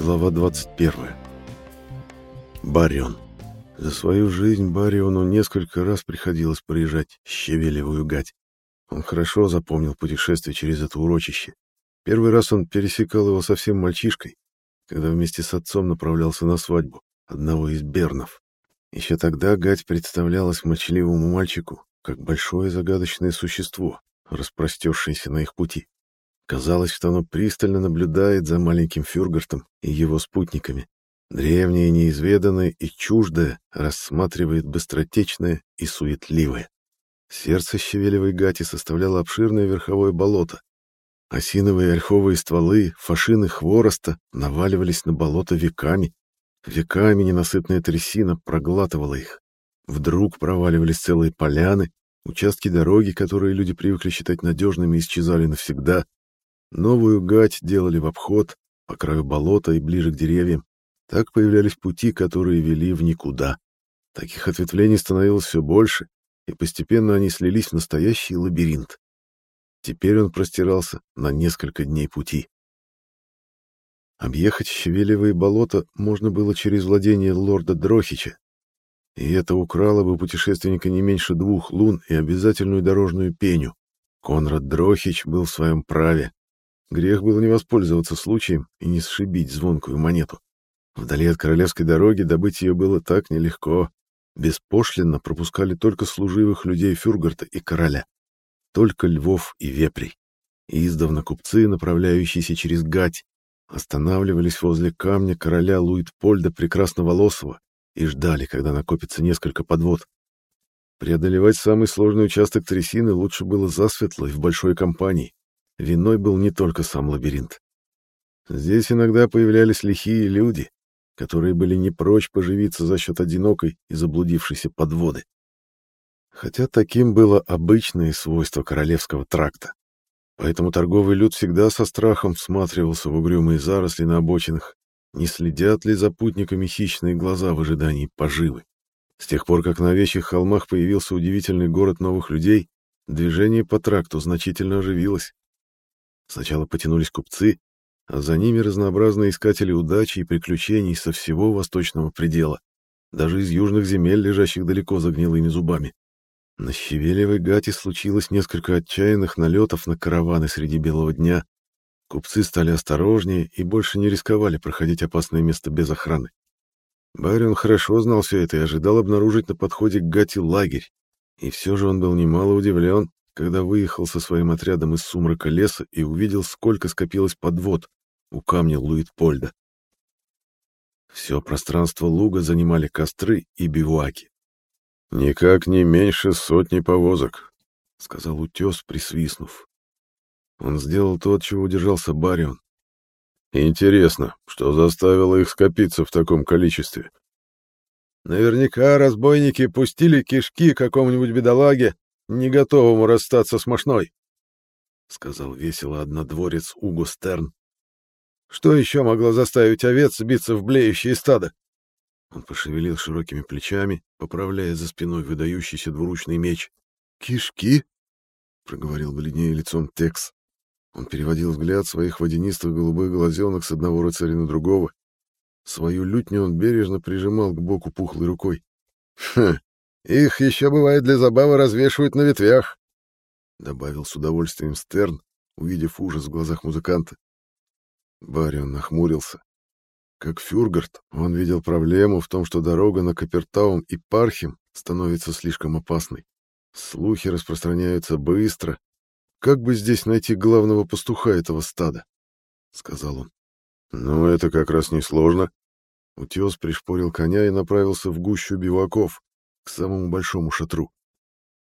Глава 21. Барион. За свою жизнь Бариону несколько раз приходилось проезжать Щавелевую гать. Он хорошо запомнил путешествие через это урочище. Первый раз он пересекал его совсем мальчишкой, когда вместе с отцом направлялся на свадьбу одного из бернов. Еще тогда гать представлялась молчаливому мальчику как большое загадочное существо, распростершееся на их пути. Казалось, что оно пристально наблюдает за маленьким Фюргартом и его спутниками. Древнее, неизведанное и чуждое рассматривает быстротечное и суетливое. Сердце щавелевой гати составляло обширное верховое болото. Осиновые ольховые стволы, фашины хвороста наваливались на болото веками. Веками ненасытная трясина проглатывала их. Вдруг проваливались целые поляны, участки дороги, которые люди привыкли считать надежными, исчезали навсегда. Новую гать делали в обход, по краю болота и ближе к деревьям. Так появлялись пути, которые вели в никуда. Таких ответвлений становилось все больше, и постепенно они слились в настоящий лабиринт. Теперь он простирался на несколько дней пути. Объехать Щавелевые болота можно было через владение лорда Дрохича, и это украло бы путешественника не меньше двух лун и обязательную дорожную пеню. Конрад Дрохич был в своем праве. Грех было не воспользоваться случаем и не сшибить звонкую монету. Вдали от королевской дороги добыть ее было так нелегко. Беспошлинно пропускали только служивых людей Фюргарта и короля. Только львов и вепрей. И издавна купцы, направляющиеся через гать, останавливались возле камня короля Луитпольда Прекрасноволосого и ждали, когда накопится несколько подвод. Преодолевать самый сложный участок трясины лучше было засветло и в большой компании. Виной был не только сам лабиринт. Здесь иногда появлялись лихие люди, которые были не прочь поживиться за счет одинокой и заблудившейся подводы. Хотя таким было обычное свойство королевского тракта. Поэтому торговый люд всегда со страхом всматривался в угрюмые заросли на обочинах, не следят ли за путниками хищные глаза в ожидании поживы. С тех пор, как на овечьих холмах появился удивительный город новых людей, движение по тракту значительно оживилось. Сначала потянулись купцы, а за ними разнообразные искатели удачи и приключений со всего восточного предела, даже из южных земель, лежащих далеко за гнилыми зубами. На Щавелевой гате случилось несколько отчаянных налетов на караваны среди белого дня. Купцы стали осторожнее и больше не рисковали проходить опасное место без охраны. Барион хорошо знал все это и ожидал обнаружить на подходе к гате лагерь. И все же он был немало удивлен, когда выехал со своим отрядом из сумрака леса и увидел, сколько скопилось подвод у камня Луитпольда. Все пространство луга занимали костры и бивуаки. «Никак не меньше сотни повозок», — сказал утес, присвистнув. Он сделал то, от чего удержался Барион. «Интересно, что заставило их скопиться в таком количестве?» «Наверняка разбойники пустили кишки какому-нибудь бедолаге, не готовому расстаться с мошной, — сказал весело однодворец Уго Стерн. Что еще могло заставить овец биться в блеющие стадо? Он пошевелил широкими плечами, поправляя за спиной выдающийся двуручный меч. «Кишки?» — проговорил бледнее лицом Текс. Он переводил взгляд своих водянистых голубых глазенок с одного рыцаря на другого. Свою лютню он бережно прижимал к боку пухлой рукой. «Хм, их еще, бывает, для забавы развешивают на ветвях, — добавил с удовольствием Стерн, увидев ужас в глазах музыканта. Барион нахмурился. Как Фюргарт, он видел проблему в том, что дорога на Капертаум и Пархим становится слишком опасной. Слухи распространяются быстро. Как бы здесь найти главного пастуха этого стада? — сказал он. — Ну, это как раз несложно. Утес пришпорил коня и направился в гущу биваков, самому большому шатру.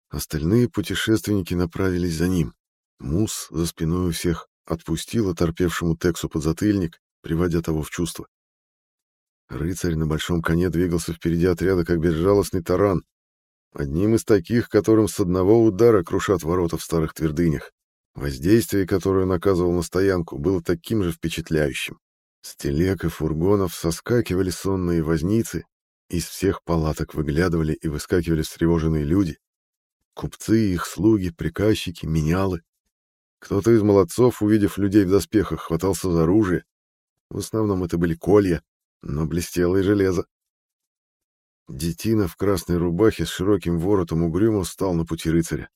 Остальные путешественники направились за ним. Мус за спиной у всех отпустил оторпевшему Тексу подзатыльник, приводя того в чувство. Рыцарь на большом коне двигался впереди отряда, как безжалостный таран, одним из таких, которым с одного удара крушат ворота в старых твердынях. Воздействие, которое он на стоянку, было таким же впечатляющим. С телег и фургонов соскакивали сонные возницы, из всех палаток выглядывали и выскакивали встревоженные люди. Купцы, их слуги, приказчики, менялы. Кто-то из молодцов, увидев людей в доспехах, хватался за оружие. В основном это были колья, но блестело и железо. Детина в красной рубахе с широким воротом угрюмо встал на пути рыцаря.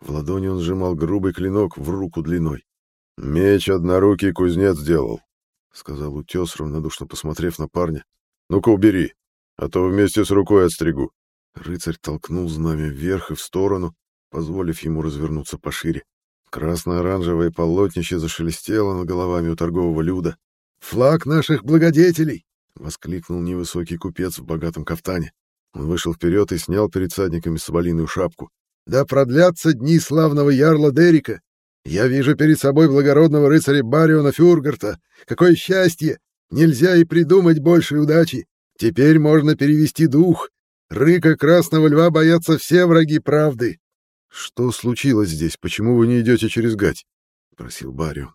В ладони он сжимал грубый клинок в руку длиной. «Меч однорукий кузнец сделал», — сказал утес, равнодушно посмотрев на парня. «Ну-ка убери, а то вместе с рукой отстригу». Рыцарь толкнул знамя вверх и в сторону, позволив ему развернуться пошире. Красно-оранжевое полотнище зашелестело над головами у торгового люда. «Флаг наших благодетелей!» — воскликнул невысокий купец в богатом кафтане. Он вышел вперед и снял перед садниками соболиную шапку. «Да продлятся дни славного ярла Дерика! Я вижу перед собой благородного рыцаря Бариона Фюргарта! Какое счастье! Нельзя и придумать большей удачи! Теперь можно перевести дух! Рыка Красного Льва боятся все враги правды!» «Что случилось здесь? Почему вы не идете через гать?» — просил Барион.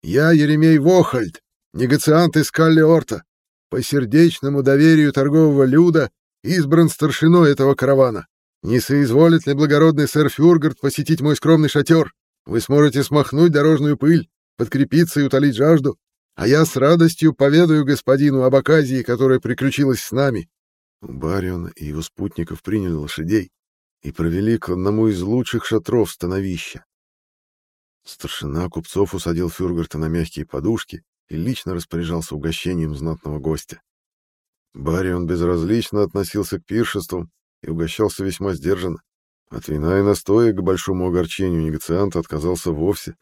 «Я Еремей Вохальд, негациант из Каллиорта. По сердечному доверию торгового люда избран старшиной этого каравана. Не соизволит ли благородный сэр Фюргард посетить мой скромный шатер? Вы сможете смахнуть дорожную пыль, подкрепиться и утолить жажду, а я с радостью поведаю господину об оказии, которая приключилась с нами». Барион и его спутников приняли лошадей и провели к одному из лучших шатров становища. Старшина купцов усадил Фюргарта на мягкие подушки и лично распоряжался угощением знатного гостя. Барион безразлично относился к пиршествам и угощался весьма сдержанно. От вина и настоя к большому огорчению негацианта отказался вовсе.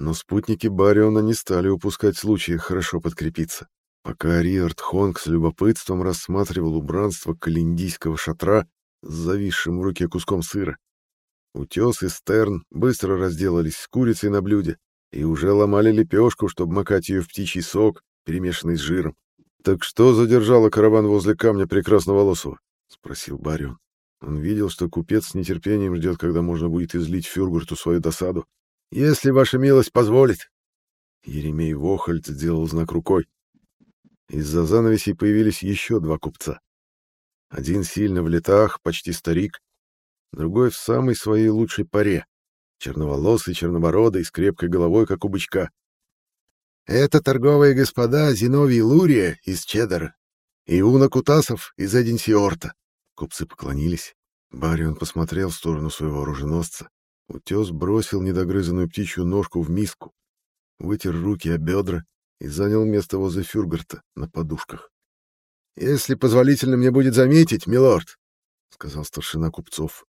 Но спутники Бариона не стали упускать случая хорошо подкрепиться. Пока Риард Хонг с любопытством рассматривал убранство калиндийского шатра с зависшим в руке куском сыра, Утес и Стерн быстро разделались с курицей на блюде и уже ломали лепешку, чтобы макать ее в птичий сок, перемешанный с жиром. «Так что задержало караван возле камня Прекрасноволосого?» — спросил Барион. Он видел, что купец с нетерпением ждет, когда можно будет излить Фюргурту свою досаду. «Если ваша милость позволит!» Еремей Вохальд сделал знак рукой. Из-за занавесей появились еще два купца. Один сильно в летах, почти старик, другой в самой своей лучшей паре, черноволосый, чернобородый, с крепкой головой, как у бычка. Это торговые господа Зиновий Лурия из Чеддера и Уна Кутасов из Эдинсиорта. Купцы поклонились. Барион посмотрел в сторону своего оруженосца. Утес бросил недогрызанную птичью ножку в миску, вытер руки о бедра и занял место возле Фюргарта на подушках. — Если позволительно мне будет заметить, милорд, — сказал старшина купцов,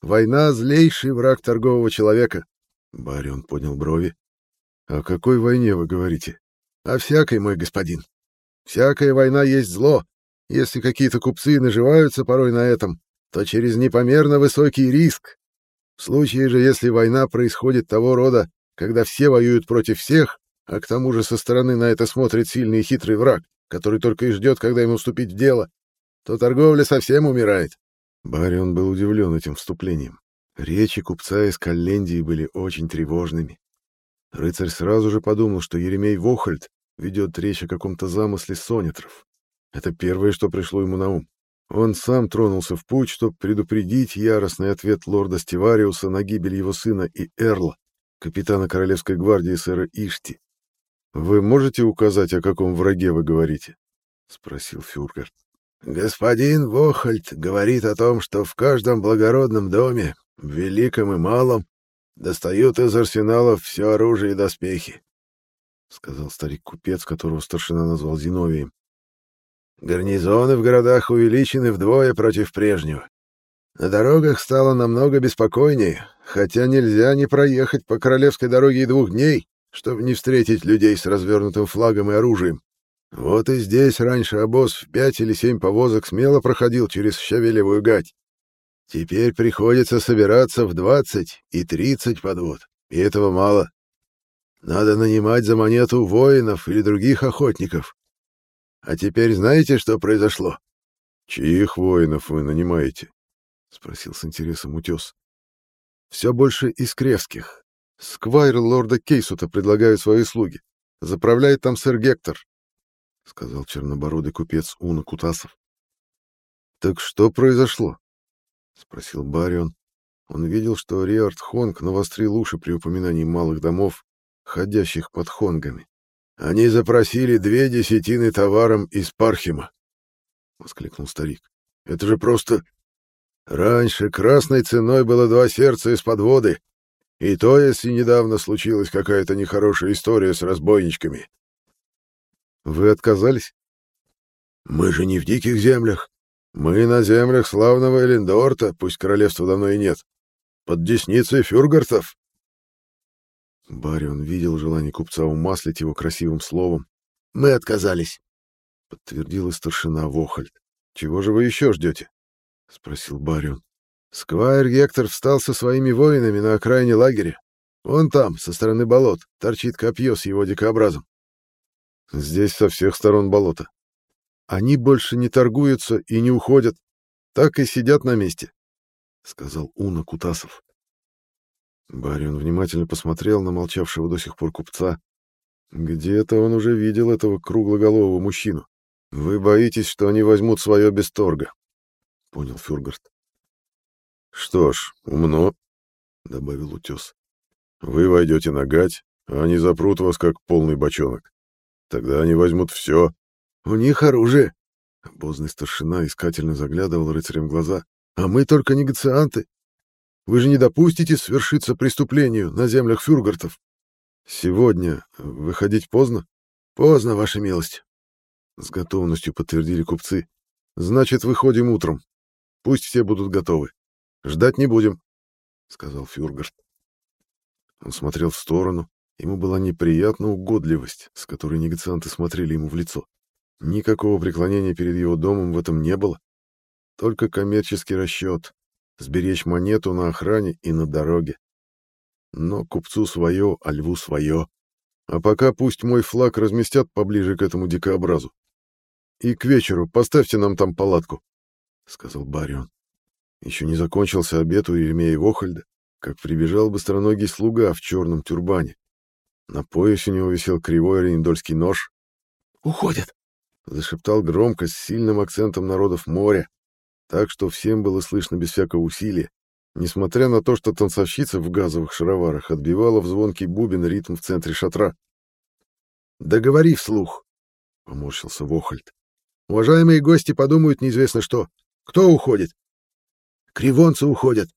Война — злейший враг торгового человека. Барион поднял брови. — О какой войне вы говорите? — О всякой, мой господин. Всякая война есть зло. Если какие-то купцы наживаются порой на этом, то через непомерно высокий риск. В случае же, если война происходит того рода, когда все воюют против всех, а к тому же со стороны на это смотрит сильный и хитрый враг, который только и ждет, когда ему вступить в дело, то торговля совсем умирает. Барион был удивлен этим вступлением. Речи купца из Каллендии были очень тревожными. Рыцарь сразу же подумал, что Еремей Вохальд ведет речь о каком-то замысле сонетров. Это первое, что пришло ему на ум. Он сам тронулся в путь, чтобы предупредить яростный ответ лорда Стивариуса на гибель его сына и Эрла, капитана Королевской гвардии сэра Ишти. «Вы можете указать, о каком враге вы говорите?» — спросил Фюргард. Господин Вохальд говорит о том, что в каждом благородном доме, великом и малом, достают из арсеналов все оружие и доспехи, — сказал старик-купец, которого старшина назвал Зиновием. Гарнизоны в городах увеличены вдвое против прежнего. На дорогах стало намного беспокойнее, хотя нельзя не проехать по королевской дороге и двух дней, чтобы не встретить людей с развернутым флагом и оружием. Вот и здесь раньше обоз в пять или семь повозок смело проходил через Щавелевую гать. Теперь приходится собираться в двадцать и тридцать подвод, и этого мало. Надо нанимать за монету воинов или других охотников. А теперь знаете, что произошло? — Чьих воинов вы нанимаете? — спросил с интересом утес. — Все больше из кревских. Сквайр лорда Кейсута предлагают свои услуги. Заправляет там сэр Гектор, — сказал чернобородый купец Уна Кутасов. «Так что произошло?» — спросил Барион. Он видел, что Риард Хонг навострил уши при упоминании малых домов, ходящих под хонгами. Они запросили две десятины товаром из Пархима, — воскликнул старик. — Это же просто... Раньше красной ценой было два сердца из-под воды, и то, если недавно случилась какая-то нехорошая история с разбойничками. — Вы отказались? — Мы же не в диких землях. Мы на землях славного Элендорта, пусть королевства давно и нет. Под десницей фюргартов. Барион видел желание купца умаслить его красивым словом. «Мы отказались», — подтвердила старшина Вохальд. «Чего же вы еще ждете?» — спросил Барион. «Сквайр Гектор встал со своими воинами на окраине лагеря. Вон там, со стороны болот, торчит копье с его дикообразом. Здесь со всех сторон болото. Они больше не торгуются и не уходят, так и сидят на месте», — сказал Уна Кутасов. Барион внимательно посмотрел на молчавшего до сих пор купца. Где-то он уже видел этого круглоголового мужчину. Вы боитесь, что они возьмут свое без торга, — понял Фюргарт. Что ж, умно, — добавил утес. Вы войдете на гать, а они запрут вас, как полный бочонок. Тогда они возьмут все. У них оружие. Обозный старшина искательно заглядывал рыцарям в глаза. А мы только негацианты. Вы же не допустите свершиться преступлению на землях фюргартов. Сегодня выходить поздно? Поздно, ваша милость. С готовностью подтвердили купцы. Значит, выходим утром. Пусть все будут готовы. Ждать не будем, сказал Фюргарт. Он смотрел в сторону. Ему была неприятна угодливость, с которой негацианты смотрели ему в лицо. Никакого преклонения перед его домом в этом не было. Только коммерческий расчет, сберечь монету на охране и на дороге. Но купцу свое, а льву свое. А пока пусть мой флаг разместят поближе к этому дикообразу. И к вечеру поставьте нам там палатку, — сказал Барион. Еще не закончился обед у Еремея Вохальда, как прибежал быстроногий слуга в черном тюрбане. На поясе у него висел кривой оренедольский нож. «Уходят!» — зашептал громко, с сильным акцентом народов моря, так что всем было слышно без всякого усилия, несмотря на то, что танцовщица в газовых шароварах отбивала в звонкий бубен ритм в центре шатра. «Договори вслух», — поморщился Вохальд. «Уважаемые гости подумают неизвестно что. Кто уходит?» «Кривонцы уходят.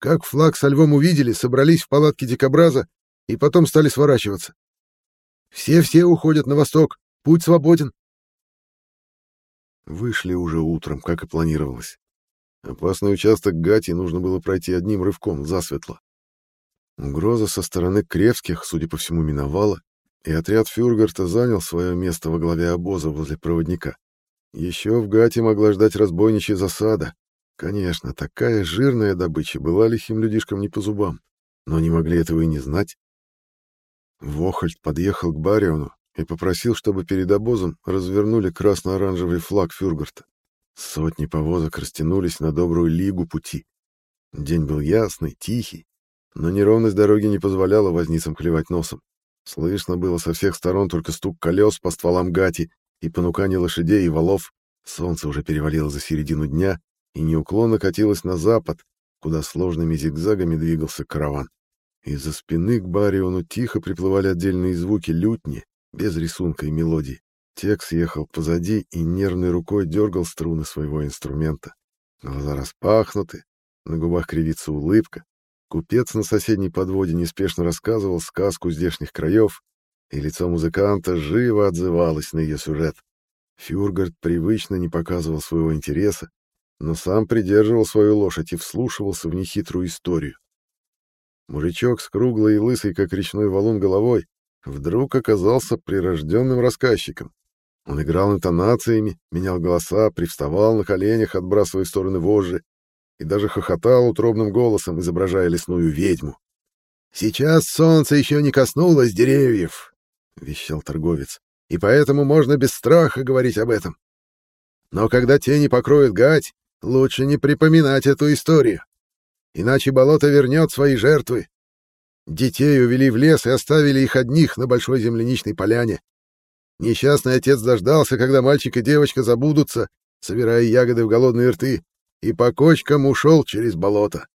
Как флаг со львом увидели, собрались в палатке дикобраза и потом стали сворачиваться. Все-все уходят на восток. Путь свободен. Вышли уже утром, как и планировалось. Опасный участок Гати нужно было пройти одним рывком, засветло. Угроза со стороны Кревских, судя по всему, миновала, и отряд Фюргарта занял свое место во главе обоза возле проводника. Еще в Гате могла ждать разбойничья засада. Конечно, такая жирная добыча была лихим людишкам не по зубам, но не могли этого и не знать. Вохальд подъехал к Бариону и попросил, чтобы перед обозом развернули красно-оранжевый флаг Фюргарта. Сотни повозок растянулись на добрую лигу пути. День был ясный, тихий, но неровность дороги не позволяла возницам клевать носом. Слышно было со всех сторон только стук колес по стволам гати и понукание лошадей и валов. Солнце уже перевалило за середину дня и неуклонно катилось на запад, куда сложными зигзагами двигался караван. Из-за спины к Бариону тихо приплывали отдельные звуки лютни, без рисунка и мелодии. Текс ехал позади и нервной рукой дергал струны своего инструмента. Глаза распахнуты, на губах кривится улыбка. Купец на соседней подводе неспешно рассказывал сказку здешних краев, и лицо музыканта живо отзывалось на ее сюжет. Фюргард привычно не показывал своего интереса, но сам придерживал свою лошадь и вслушивался в нехитрую историю. Мужичок с круглой и лысой, как речной валун, головой вдруг оказался прирожденным рассказчиком. Он играл интонациями, менял голоса, привставал на коленях, отбрасывая в стороны вожжи, и даже хохотал утробным голосом, изображая лесную ведьму. «Сейчас солнце еще не коснулось деревьев», — вещал торговец, «и поэтому можно без страха говорить об этом. Но когда тени покроют гать, лучше не припоминать эту историю, иначе болото вернет свои жертвы, Детей увели в лес и оставили их одних на большой земляничной поляне. Несчастный отец дождался, когда мальчик и девочка забудутся, собирая ягоды в голодные рты, и по кочкам ушел через болото.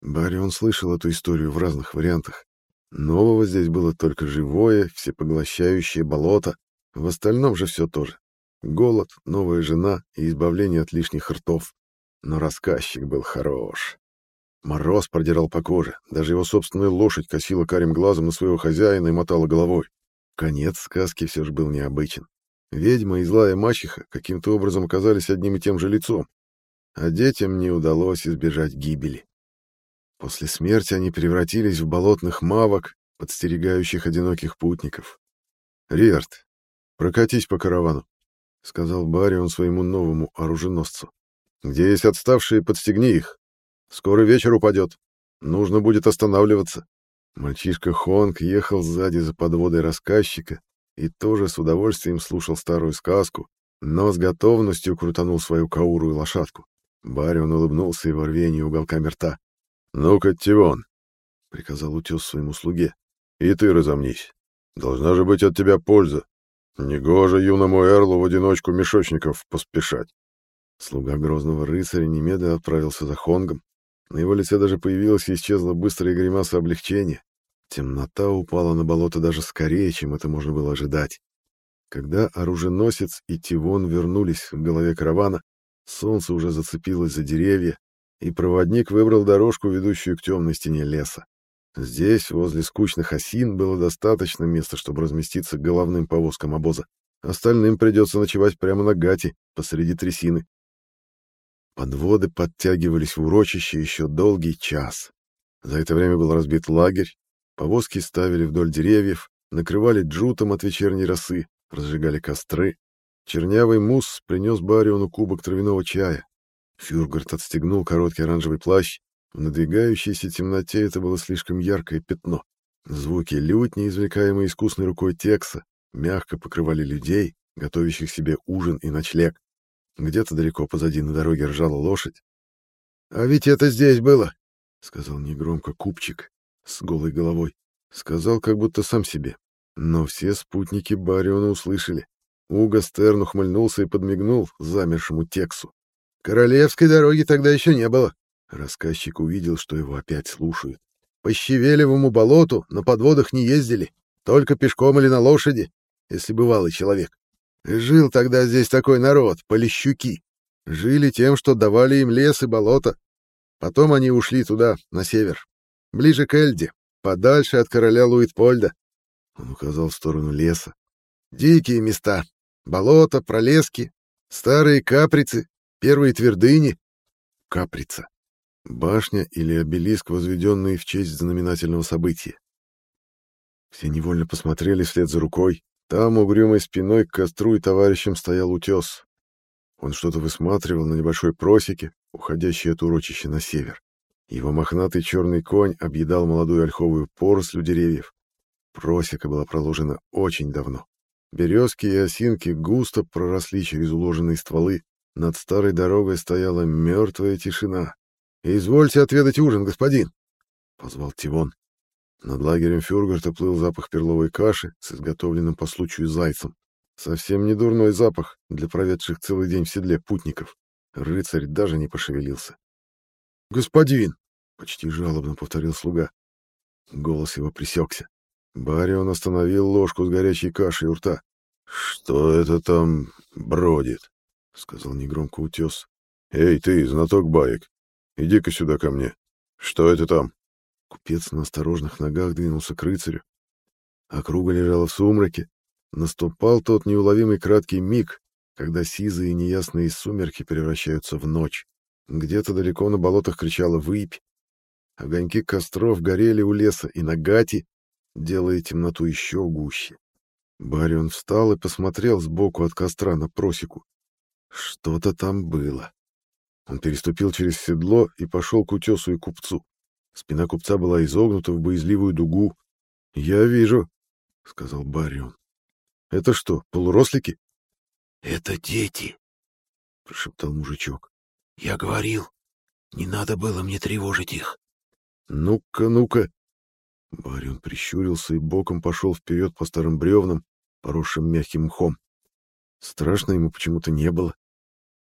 Барри он слышал эту историю в разных вариантах. Нового здесь было только живое, всепоглощающее болото. В остальном же все то же. Голод, новая жена и избавление от лишних ртов. Но рассказчик был хорош. Мороз продирал по коже. Даже его собственная лошадь косила карим глазом на своего хозяина и мотала головой. Конец сказки все же был необычен. Ведьма и злая мачеха каким-то образом оказались одним и тем же лицом, а детям не удалось избежать гибели. После смерти они превратились в болотных мавок, подстерегающих одиноких путников. «Риард, прокатись по каравану», — сказал Барион своему новому оруженосцу. «Где есть отставшие, подстегни их. Скоро вечер упадет. Нужно будет останавливаться». Мальчишка Хонг ехал сзади за подводой рассказчика и тоже с удовольствием слушал старую сказку, но с готовностью крутанул свою кауру и лошадку. Барион улыбнулся его рвению уголками рта. «Ну-ка, Тивон», — приказал утес своему слуге, — «и ты разомнись. Должна же быть от тебя польза. Негоже юному Эрлу в одиночку мешочников поспешать». Слуга грозного рыцаря немедленно отправился за Хонгом. На его лице даже появилась и исчезла быстрая гримаса облегчения. Темнота упала на болото даже скорее, чем это можно было ожидать. Когда оруженосец и Тивон вернулись в голове каравана, солнце уже зацепилось за деревья, и проводник выбрал дорожку, ведущую к темной стене леса. Здесь, возле скучных осин, было достаточно места, чтобы разместиться головным повозкам обоза. Остальным придется ночевать прямо на гате, посреди трясины. Подводы подтягивались в урочище еще долгий час. За это время был разбит лагерь, повозки ставили вдоль деревьев, накрывали джутом от вечерней росы, разжигали костры. Чернявый мусс принес Бариону кубок травяного чая. Фюргард отстегнул короткий оранжевый плащ. В надвигающейся темноте это было слишком яркое пятно. Звуки лютни, извлекаемые искусной рукой Текса, мягко покрывали людей, готовящих себе ужин и ночлег. Где-то далеко позади на дороге ржала лошадь. — А ведь это здесь было, — сказал негромко купчик с голой головой. Сказал как будто сам себе. Но все спутники Бариона услышали. Уго Стерн ухмыльнулся и подмигнул замершему Тексу. Королевской дороги тогда еще не было. Рассказчик увидел, что его опять слушают. По щевелевому болоту на подводах не ездили, только пешком или на лошади, если бывалый человек. Жил тогда здесь такой народ, полищуки. Жили тем, что давали им лес и болото. Потом они ушли туда, на север, ближе к Эльде, подальше от короля Луитпольда. Он указал в сторону леса. Дикие места, болота, пролески, старые каприцы, Первые твердыни — Каприца. Башня или обелиск, возведенный в честь знаменательного события. Все невольно посмотрели вслед за рукой. Там, угрюмой спиной к костру и товарищам стоял утес. Он что-то высматривал на небольшой просеке, уходящей от урочища на север. Его мохнатый черный конь объедал молодую ольховую поросль деревьев. Просека была проложена очень давно. Березки и осинки густо проросли через уложенные стволы, над старой дорогой стояла мертвая тишина. «Извольте отведать ужин, господин!» — позвал Тивон. Над лагерем Фюргарта плыл запах перловой каши с изготовленным по случаю зайцем. Совсем не дурной запах для проведших целый день в седле путников. Рыцарь даже не пошевелился. «Господин!» — почти жалобно повторил слуга. Голос его присекся. Барион остановил ложку с горячей кашей у рта. «Что это там бродит?» — сказал негромко утес. «Эй, ты, знаток баек, иди-ка сюда ко мне. Что это там?» Купец на осторожных ногах двинулся к рыцарю. Округа лежала в сумраке. Наступал тот неуловимый краткий миг, когда сизые неясные сумерки превращаются в ночь. Где-то далеко на болотах кричала выпь. Огоньки костров горели у леса и на гати, делая темноту еще гуще. Барион встал и посмотрел сбоку от костра на просеку. Что-то там было. Он переступил через седло и пошел к утесу и купцу. Спина купца была изогнута в боязливую дугу. — Я вижу, — сказал Барион. — Это что, полурослики? — Это дети, — прошептал мужичок. — Я говорил, не надо было мне тревожить их. — Ну-ка, ну-ка. Барион прищурился и боком пошел вперед по старым бревнам, поросшим мягким мхом. Страшно ему почему-то не было.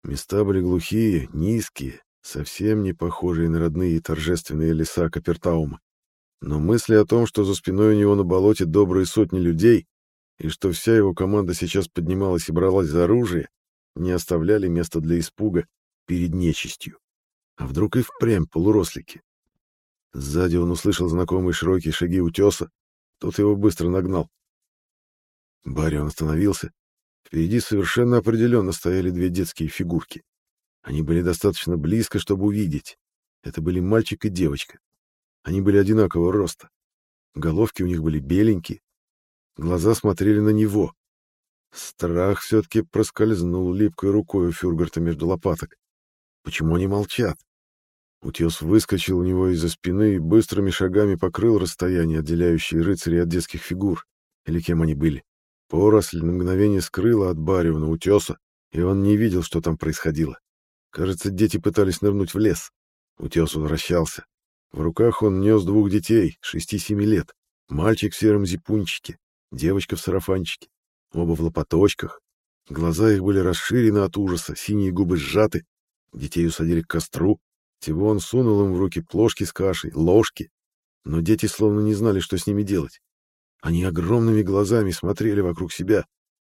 Места были глухие, низкие, совсем не похожие на родные торжественные леса Капертаума. Но мысли о том, что за спиной у него на болоте добрые сотни людей, и что вся его команда сейчас поднималась и бралась за оружие, не оставляли места для испуга перед нечистью. А вдруг и впрямь полурослики? Сзади он услышал знакомые широкие шаги утеса, тот его быстро нагнал. Барион остановился. Впереди совершенно определенно стояли две детские фигурки. Они были достаточно близко, чтобы увидеть. Это были мальчик и девочка. Они были одинакового роста. Головки у них были беленькие. Глаза смотрели на него. Страх все-таки проскользнул липкой рукой у Фюргарта между лопаток. Почему они молчат? Утес выскочил у него из-за спины и быстрыми шагами покрыл расстояние, отделяющее рыцарей от детских фигур, или кем они были. Поросль на мгновение скрыла от Бариона утеса, и он не видел, что там происходило. Кажется, дети пытались нырнуть в лес. Утес возвращался. В руках он нес двух детей, шести-семи лет. Мальчик в сером зипунчике, девочка в сарафанчике. Оба в лопаточках. Глаза их были расширены от ужаса, синие губы сжаты. Детей усадили к костру. Тивон сунул им в руки плошки с кашей, ложки. Но дети словно не знали, что с ними делать. Они огромными глазами смотрели вокруг себя,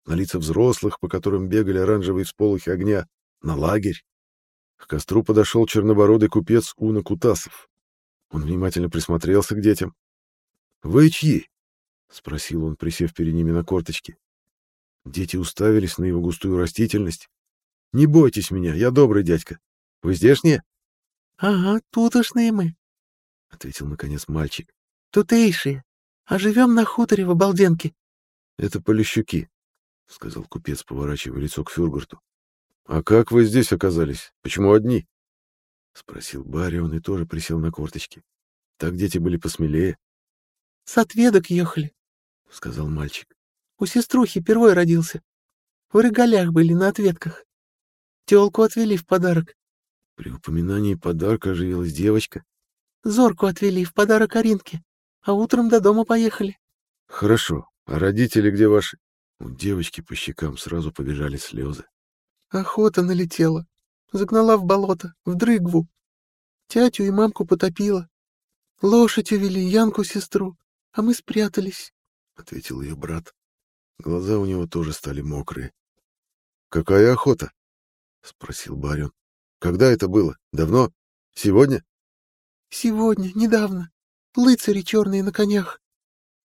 на лица взрослых, по которым бегали оранжевые всполохи огня, на лагерь. К костру подошел чернобородый купец Уна Кутасов. Он внимательно присмотрелся к детям. «Вы чьи?» — спросил он, присев перед ними на корточки. Дети уставились на его густую растительность. «Не бойтесь меня, я добрый дядька. Вы здешние?» «Ага, тутошные мы», — ответил наконец мальчик. «Тутейшие, а живем на хуторе в Обалденке». «Это Полищуки», — сказал купец, поворачивая лицо к Фюргарту. «А как вы здесь оказались? Почему одни?» — спросил Барри, он и тоже присел на корточки. Так дети были посмелее. «С отведок ехали», — сказал мальчик. У сеструхи первой родился. В регалях были на ответках. Телку отвели в подарок. При упоминании подарка оживилась девочка. Зорку отвели в подарок Аринке, а утром до дома поехали. Хорошо. А родители где ваши? У девочки по щекам сразу побежали слезы. Охота налетела. Загнала в болото, в дрыгву. Тятю и мамку потопила. Лошадь увели, Янку сестру, а мы спрятались, — ответил ее брат. Глаза у него тоже стали мокрые. «Какая охота?» — спросил барин. «Когда это было? Давно? Сегодня?» «Сегодня, недавно. Лыцари черные на конях.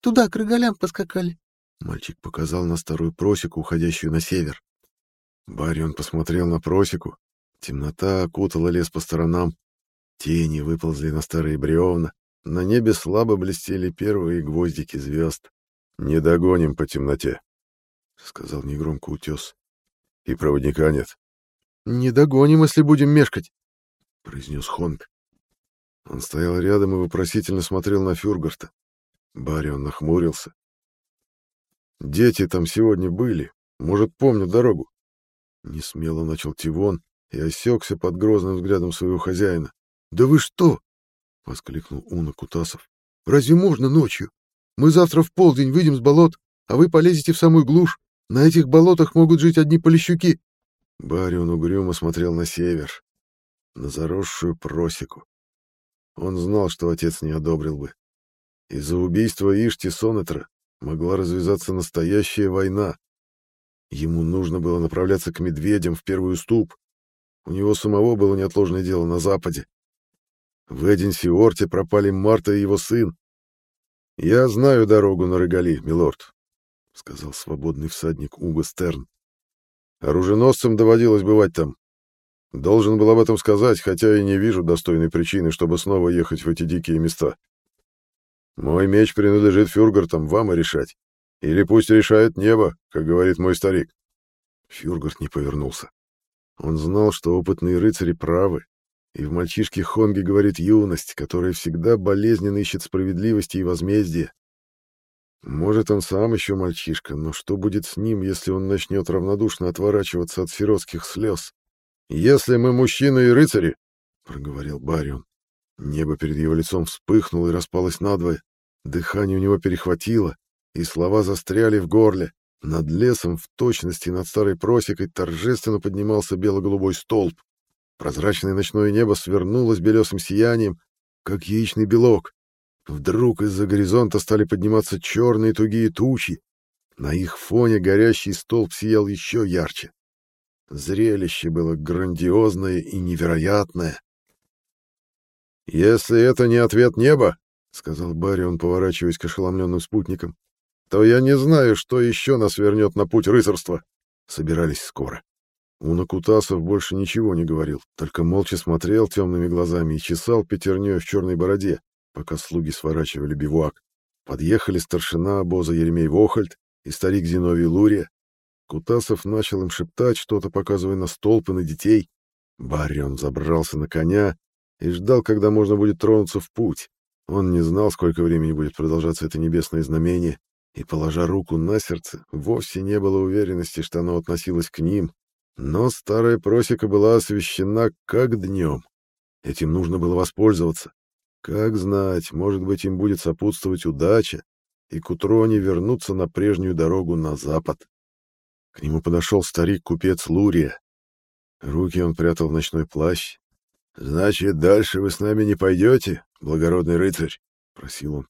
Туда к рогалям поскакали». Мальчик показал на старую просеку, уходящую на север. Барион посмотрел на просеку. Темнота окутала лес по сторонам. Тени выползли на старые бревна. На небе слабо блестели первые гвоздики звезд. «Не догоним по темноте», — сказал негромко утес. «И проводника нет». «Не догоним, если будем мешкать», — произнес Хонг. Он стоял рядом и вопросительно смотрел на Фюргарта. Барион нахмурился. «Дети там сегодня были. Может, помнят дорогу?» Несмело начал Тивон и осекся под грозным взглядом своего хозяина. «Да вы что?» — воскликнул Уна Кутасов. «Разве можно ночью? Мы завтра в полдень выйдем с болот, а вы полезете в самую глушь. На этих болотах могут жить одни полищуки. Барион угрюмо смотрел на север, на заросшую просеку. Он знал, что отец не одобрил бы. Из-за убийства Ишти Сонетра могла развязаться настоящая война. Ему нужно было направляться к медведям в первый уступ. У него самого было неотложное дело на западе. В Эдинсиорте пропали Марта и его сын. «Я знаю дорогу на Рогали, милорд», — сказал свободный всадник Уго Стерн. «Оруженосцам доводилось бывать там. Должен был об этом сказать, хотя и не вижу достойной причины, чтобы снова ехать в эти дикие места. Мой меч принадлежит фюргартам, вам и решать. Или пусть решает небо, как говорит мой старик». Фюргарт не повернулся. Он знал, что опытные рыцари правы, и в мальчишке Хонге говорит юность, которая всегда болезненно ищет справедливости и возмездия. Может, он сам еще мальчишка, но что будет с ним, если он начнет равнодушно отворачиваться от сиротских слез? «Если мы мужчины и рыцари», — проговорил Барион. Небо перед его лицом вспыхнуло и распалось надвое. Дыхание у него перехватило, и слова застряли в горле. Над лесом, в точности над старой просекой, торжественно поднимался бело-голубой столб. Прозрачное ночное небо свернулось белесым сиянием, как яичный белок. Вдруг из-за горизонта стали подниматься черные тугие тучи. На их фоне горящий столб сиял еще ярче. Зрелище было грандиозное и невероятное. «Если это не ответ неба, — сказал Барион, поворачиваясь к ошеломленным спутникам, — то я не знаю, что еще нас вернет на путь рыцарства. Собирались скоро. Уна Кутасов больше ничего не говорил, только молча смотрел темными глазами и чесал пятерней в черной бороде, пока слуги сворачивали бивуак. Подъехали старшина обоза Еремей Вохольд и старик Зиновий Лурия. Кутасов начал им шептать что-то, показывая на столб и на детей. Барион забрался на коня и ждал, когда можно будет тронуться в путь. Он не знал, сколько времени будет продолжаться это небесное знамение, и, положа руку на сердце, вовсе не было уверенности, что оно относилось к ним, но старая просека была освещена как днем. Этим нужно было воспользоваться. Как знать, может быть, им будет сопутствовать удача, и к утру они вернутся на прежнюю дорогу на запад. К нему подошел старик-купец Лурия. Руки он прятал в ночной плащ. — Значит, дальше вы с нами не пойдете, благородный рыцарь? — просил он. —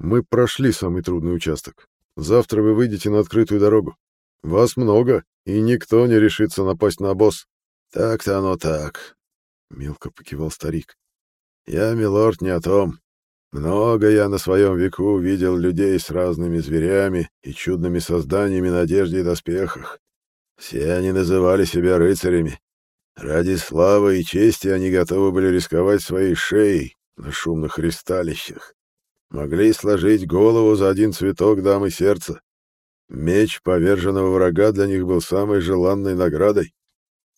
Мы прошли самый трудный участок. Завтра вы выйдете на открытую дорогу. Вас много, и никто не решится напасть на обоз. Так-то оно так, мелко покивал старик. Я, милорд, не о том. Много я на своем веку видел людей с разными зверями и чудными созданиями на одежде и доспехах. Все они называли себя рыцарями. Ради славы и чести они готовы были рисковать своей шеей на шумных ристалищах. Могли сложить голову за один цветок дамы сердца. Меч поверженного врага для них был самой желанной наградой.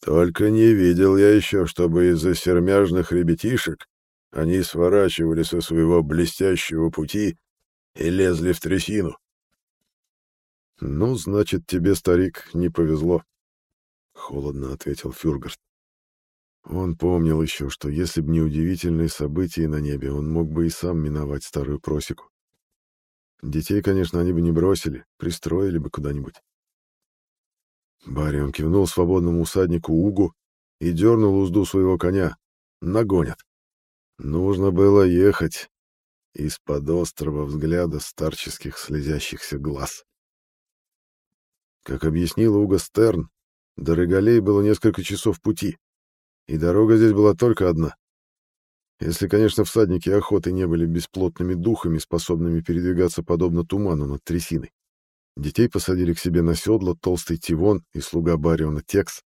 Только не видел я еще, чтобы из-за сермяжных ребятишек они сворачивали со своего блестящего пути и лезли в трясину. — Ну, значит, тебе, старик, не повезло, — холодно ответил Фюргарт. Он помнил еще, что если бы не удивительные события на небе, он мог бы и сам миновать старую просеку. Детей, конечно, они бы не бросили, пристроили бы куда-нибудь. Барион кивнул свободному усаднику Угу и дернул узду своего коня. Нагонят. Нужно было ехать из-под острого взгляда старческих слезящихся глаз. Как объяснил Уго Стерн, до Регалей было несколько часов пути, и дорога здесь была только одна. Если, конечно, всадники охоты не были бесплотными духами, способными передвигаться подобно туману над трясиной. Детей посадили к себе на седло толстый Тивон и слуга Бариона Текс.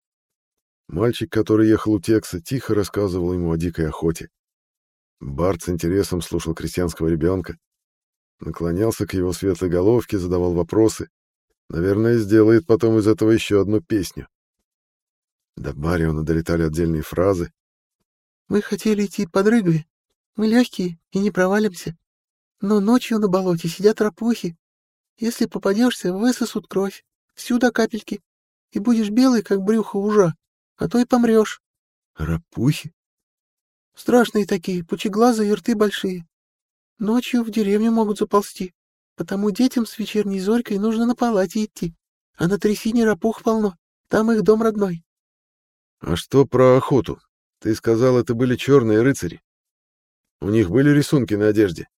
Мальчик, который ехал у Текса, тихо рассказывал ему о дикой охоте. Барт с интересом слушал крестьянского ребенка, наклонялся к его светлой головке, задавал вопросы. Наверное, сделает потом из этого еще одну песню. До Бариона долетали отдельные фразы, мы хотели идти по дрыгве. Мы легкие и не провалимся. Но ночью на болоте сидят рапухи. Если попадешься, высосут кровь, всю до капельки, и будешь белый, как брюхо ужа, а то и помрешь. Рапухи? Страшные такие, пучеглазые и рты большие. Ночью в деревню могут заползти, потому детям с вечерней зорькой нужно на палате идти, а на трясине рапух полно, там их дом родной. — А что про охоту? Ты сказал, это были черные рыцари. У них были рисунки на одежде.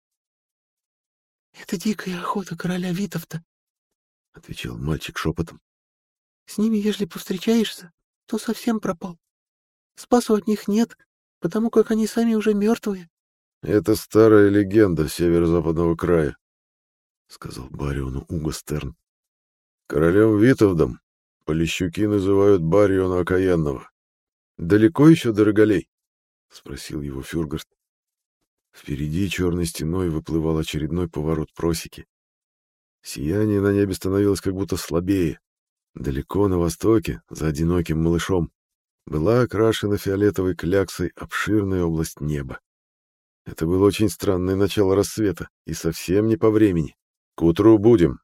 — Это дикая охота короля Витовта, — отвечал мальчик шепотом. — С ними, если повстречаешься, то совсем пропал. Спасу от них нет, потому как они сами уже мертвые. — Это старая легенда северо-западного края, — сказал Бариону Уго Стерн. — Королем Витовдом полищуки называют Бариона Окаянного. Далеко еще до Рогалей? — спросил его Фюргарт. Впереди черной стеной выплывал очередной поворот просеки. Сияние на небе становилось как будто слабее. Далеко на востоке, за одиноким малышом, была окрашена фиолетовой кляксой обширная область неба. Это было очень странное начало рассвета, и совсем не по времени. К утру будем.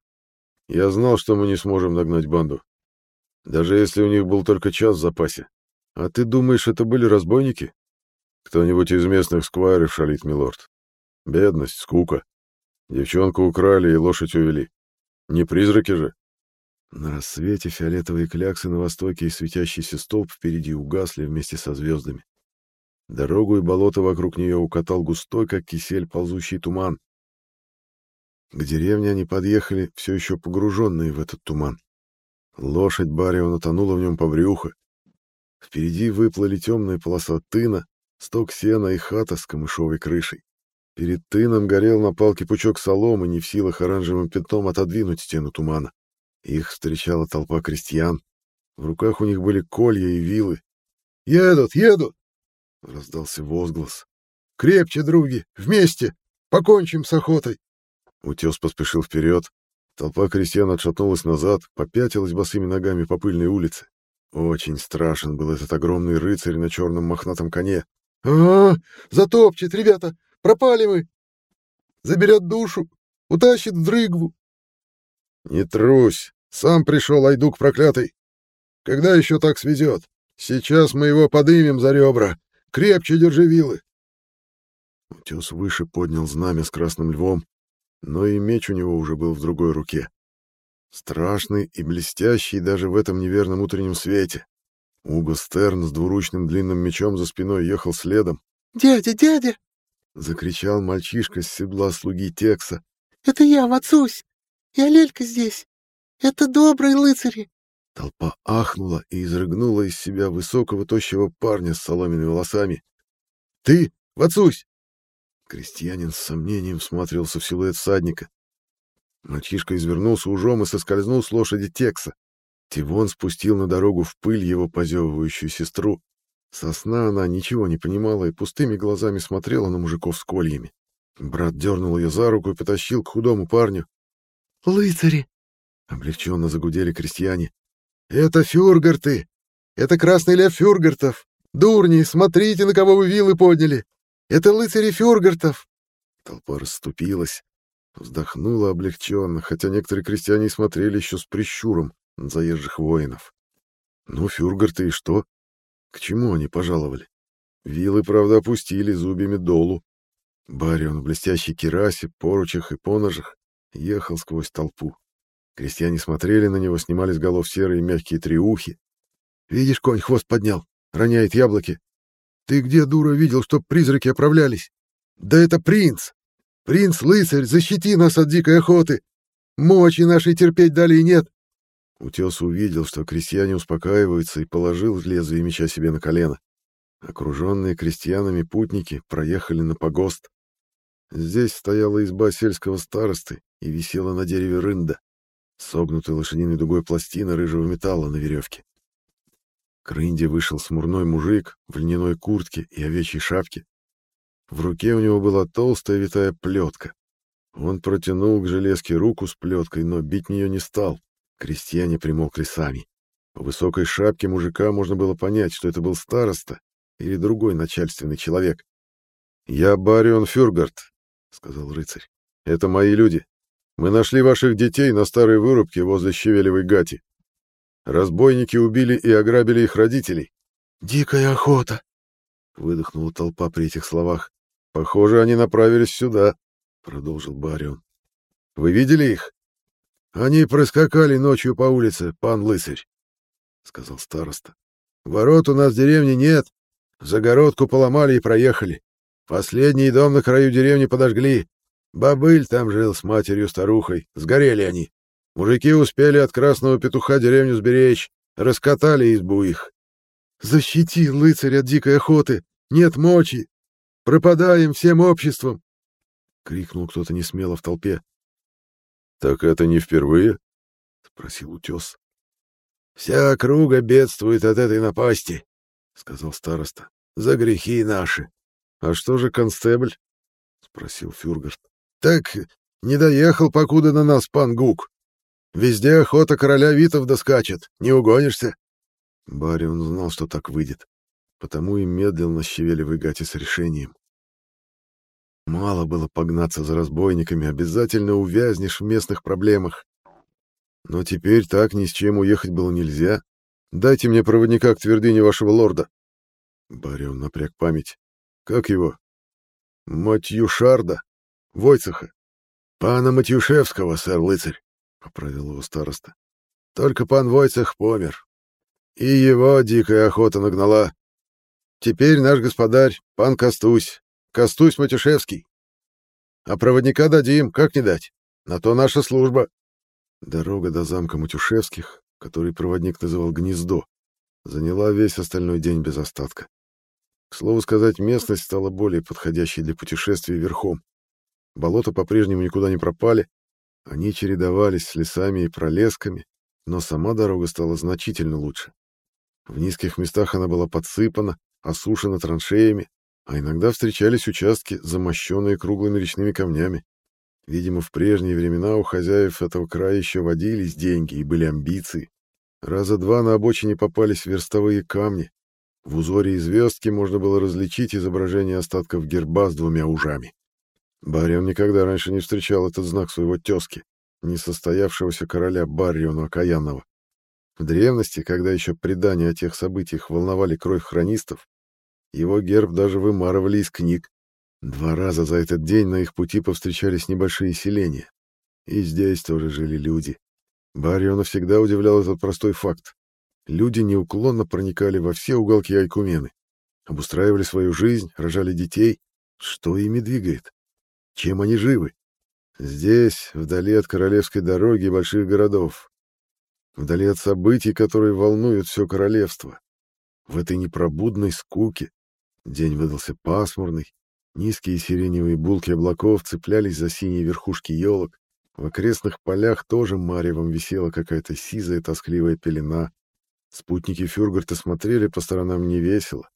Я знал, что мы не сможем догнать банду. Даже если у них был только час в запасе, а ты думаешь, это были разбойники? Кто-нибудь из местных сквайров шалит, милорд. Бедность, скука. Девчонку украли и лошадь увели. Не призраки же. На рассвете фиолетовые кляксы на востоке и светящийся столб впереди угасли вместе со звездами. Дорогу и болото вокруг нее укатал густой, как кисель, ползущий туман. К деревне они подъехали, все еще погруженные в этот туман. Лошадь Бариона тонула в нем по брюхо. Впереди выплыли темная полоса тына, сток сена и хата с камышовой крышей. Перед тыном горел на палке пучок соломы, не в силах оранжевым пятном отодвинуть стену тумана. Их встречала толпа крестьян. В руках у них были колья и вилы. «Едут, едут!» — раздался возглас. «Крепче, други! Вместе! Покончим с охотой!» Утес поспешил вперед. Толпа крестьян отшатнулась назад, попятилась босыми ногами по пыльной улице. Очень страшен был этот огромный рыцарь на черном мохнатом коне. а, -а, -а Затопчет, ребята! Пропали мы! Заберет душу! Утащит в дрыгву!» «Не трусь! Сам пришел, Айдук проклятый! Когда еще так свезет? Сейчас мы его подымем за ребра! Крепче держи вилы!» Утес выше поднял знамя с красным львом, но и меч у него уже был в другой руке. Страшный и блестящий даже в этом неверном утреннем свете. Уго Стерн с двуручным длинным мечом за спиной ехал следом. «Дядя, дядя!» — закричал мальчишка с седла слуги Текса. «Это я, Вацусь! Я Лелька здесь! Это добрые лыцари!» Толпа ахнула и изрыгнула из себя высокого тощего парня с соломенными волосами. «Ты, Вацусь!» Крестьянин с сомнением всматривался в силуэт всадника. Мальчишка извернулся ужом и соскользнул с лошади Текса. Тивон спустил на дорогу в пыль его позевывающую сестру. Сосна она ничего не понимала и пустыми глазами смотрела на мужиков с кольями. Брат дернул ее за руку и потащил к худому парню. «Лыцари!» — облегченно загудели крестьяне. «Это фюргарты! Это красный лев фюргартов! Дурни, смотрите, на кого вы вилы подняли! Это лыцари фюргартов!» Толпа расступилась, вздохнула облегченно, хотя некоторые крестьяне смотрели еще с прищуром на заезжих воинов. «Ну, фюргарты и что? К чему они пожаловали? Вилы, правда, опустили зубьями долу. Барион в блестящей керасе, поручах и поножах ехал сквозь толпу. Крестьяне смотрели на него, снимали с голов серые мягкие триухи. «Видишь, конь хвост поднял, роняет яблоки. Ты где, дура, видел, чтоб призраки оправлялись? Да это принц! Принц-лыцарь, защити нас от дикой охоты! Мочи нашей терпеть далее нет!» Утес увидел, что крестьяне успокаиваются, и положил лезвие меча себе на колено. Окруженные крестьянами путники проехали на погост. Здесь стояла изба сельского старосты и висела на дереве рында, согнутой лошадиной дугой пластина рыжего металла на веревке. К рынде вышел смурной мужик в льняной куртке и овечьей шапке. В руке у него была толстая витая плетка. Он протянул к железке руку с плеткой, но бить нее не стал. Крестьяне примолкли сами. По высокой шапке мужика можно было понять, что это был староста или другой начальственный человек. «Я Барион Фюргард», — сказал рыцарь. «Это мои люди. Мы нашли ваших детей на старой вырубке возле Щевелевой гати. Разбойники убили и ограбили их родителей». «Дикая охота», — выдохнула толпа при этих словах. «Похоже, они направились сюда», — продолжил Барион. «Вы видели их?» Они проскакали ночью по улице, пан Лысарь, — сказал староста. Ворот у нас в деревне нет. Загородку поломали и проехали. Последний дом на краю деревни подожгли. Бабыль там жил с матерью-старухой. Сгорели они. Мужики успели от красного петуха деревню сберечь. Раскатали избу их. «Защити, лыцарь, от дикой охоты! Нет мочи! Пропадаем всем обществом!» — крикнул кто-то несмело в толпе. Так это не впервые? спросил утес. Вся округа бедствует от этой напасти, сказал староста. За грехи наши. А что же констебль? спросил Фюргарт. Так не доехал, покуда на нас пан Гук. Везде охота короля Витовда скачет, не угонишься. Барион знал, что так выйдет, потому и медлил на гате с решением. Мало было погнаться за разбойниками, обязательно увязнешь в местных проблемах. Но теперь так ни с чем уехать было нельзя. Дайте мне проводника к твердыне вашего лорда. Барион напряг память. Как его? Матьюшарда. Войцеха. Пана Матюшевского, сэр-лыцарь, — поправил его староста. Только пан Войцех помер. И его дикая охота нагнала. Теперь наш господарь, пан Костусь, Костусь Матюшевский. А проводника дадим, как не дать? На то наша служба. Дорога до замка Матюшевских, который проводник называл «Гнездо», заняла весь остальной день без остатка. К слову сказать, местность стала более подходящей для путешествий верхом. Болота по-прежнему никуда не пропали, они чередовались с лесами и пролесками, но сама дорога стала значительно лучше. В низких местах она была подсыпана, осушена траншеями, а иногда встречались участки, замощенные круглыми речными камнями. Видимо, в прежние времена у хозяев этого края еще водились деньги и были амбиции. Раза два на обочине попались верстовые камни. В узоре и звездке можно было различить изображение остатков герба с двумя ужами. Барион никогда раньше не встречал этот знак своего тезки, несостоявшегося короля Барриона Окаянного. В древности, когда еще предания о тех событиях волновали кровь хронистов, его герб даже вымарывали из книг, Два раза за этот день на их пути повстречались небольшие селения. И здесь тоже жили люди. Бариона всегда удивлял этот простой факт. Люди неуклонно проникали во все уголки Айкумены, обустраивали свою жизнь, рожали детей. Что ими двигает? Чем они живы? Здесь, вдали от королевской дороги и больших городов. Вдали от событий, которые волнуют все королевство. В этой непробудной скуке день выдался пасмурный, Низкие сиреневые булки облаков цеплялись за синие верхушки елок. В окрестных полях тоже маревом висела какая-то сизая тоскливая пелена. Спутники Фюргарта смотрели по сторонам невесело.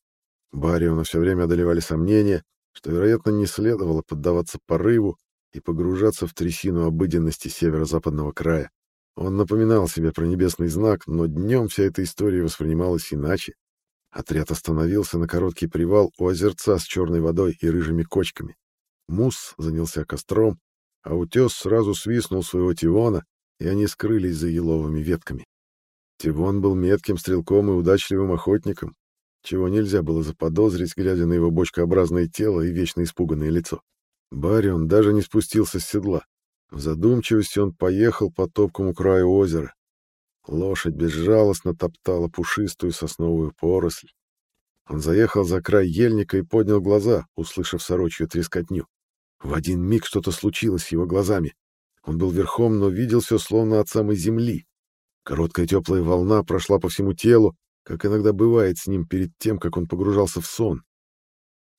Бариона все время одолевали сомнения, что, вероятно, не следовало поддаваться порыву и погружаться в трясину обыденности северо-западного края. Он напоминал себе про небесный знак, но днем вся эта история воспринималась иначе. Отряд остановился на короткий привал у озерца с черной водой и рыжими кочками. Мус занялся костром, а утес сразу свистнул своего Тивона, и они скрылись за еловыми ветками. Тивон был метким стрелком и удачливым охотником, чего нельзя было заподозрить, глядя на его бочкообразное тело и вечно испуганное лицо. Барион даже не спустился с седла. В задумчивости он поехал по топкому краю озера. Лошадь безжалостно топтала пушистую сосновую поросль. Он заехал за край ельника и поднял глаза, услышав сорочью трескотню. В один миг что-то случилось с его глазами. Он был верхом, но видел все словно от самой земли. Короткая теплая волна прошла по всему телу, как иногда бывает с ним перед тем, как он погружался в сон.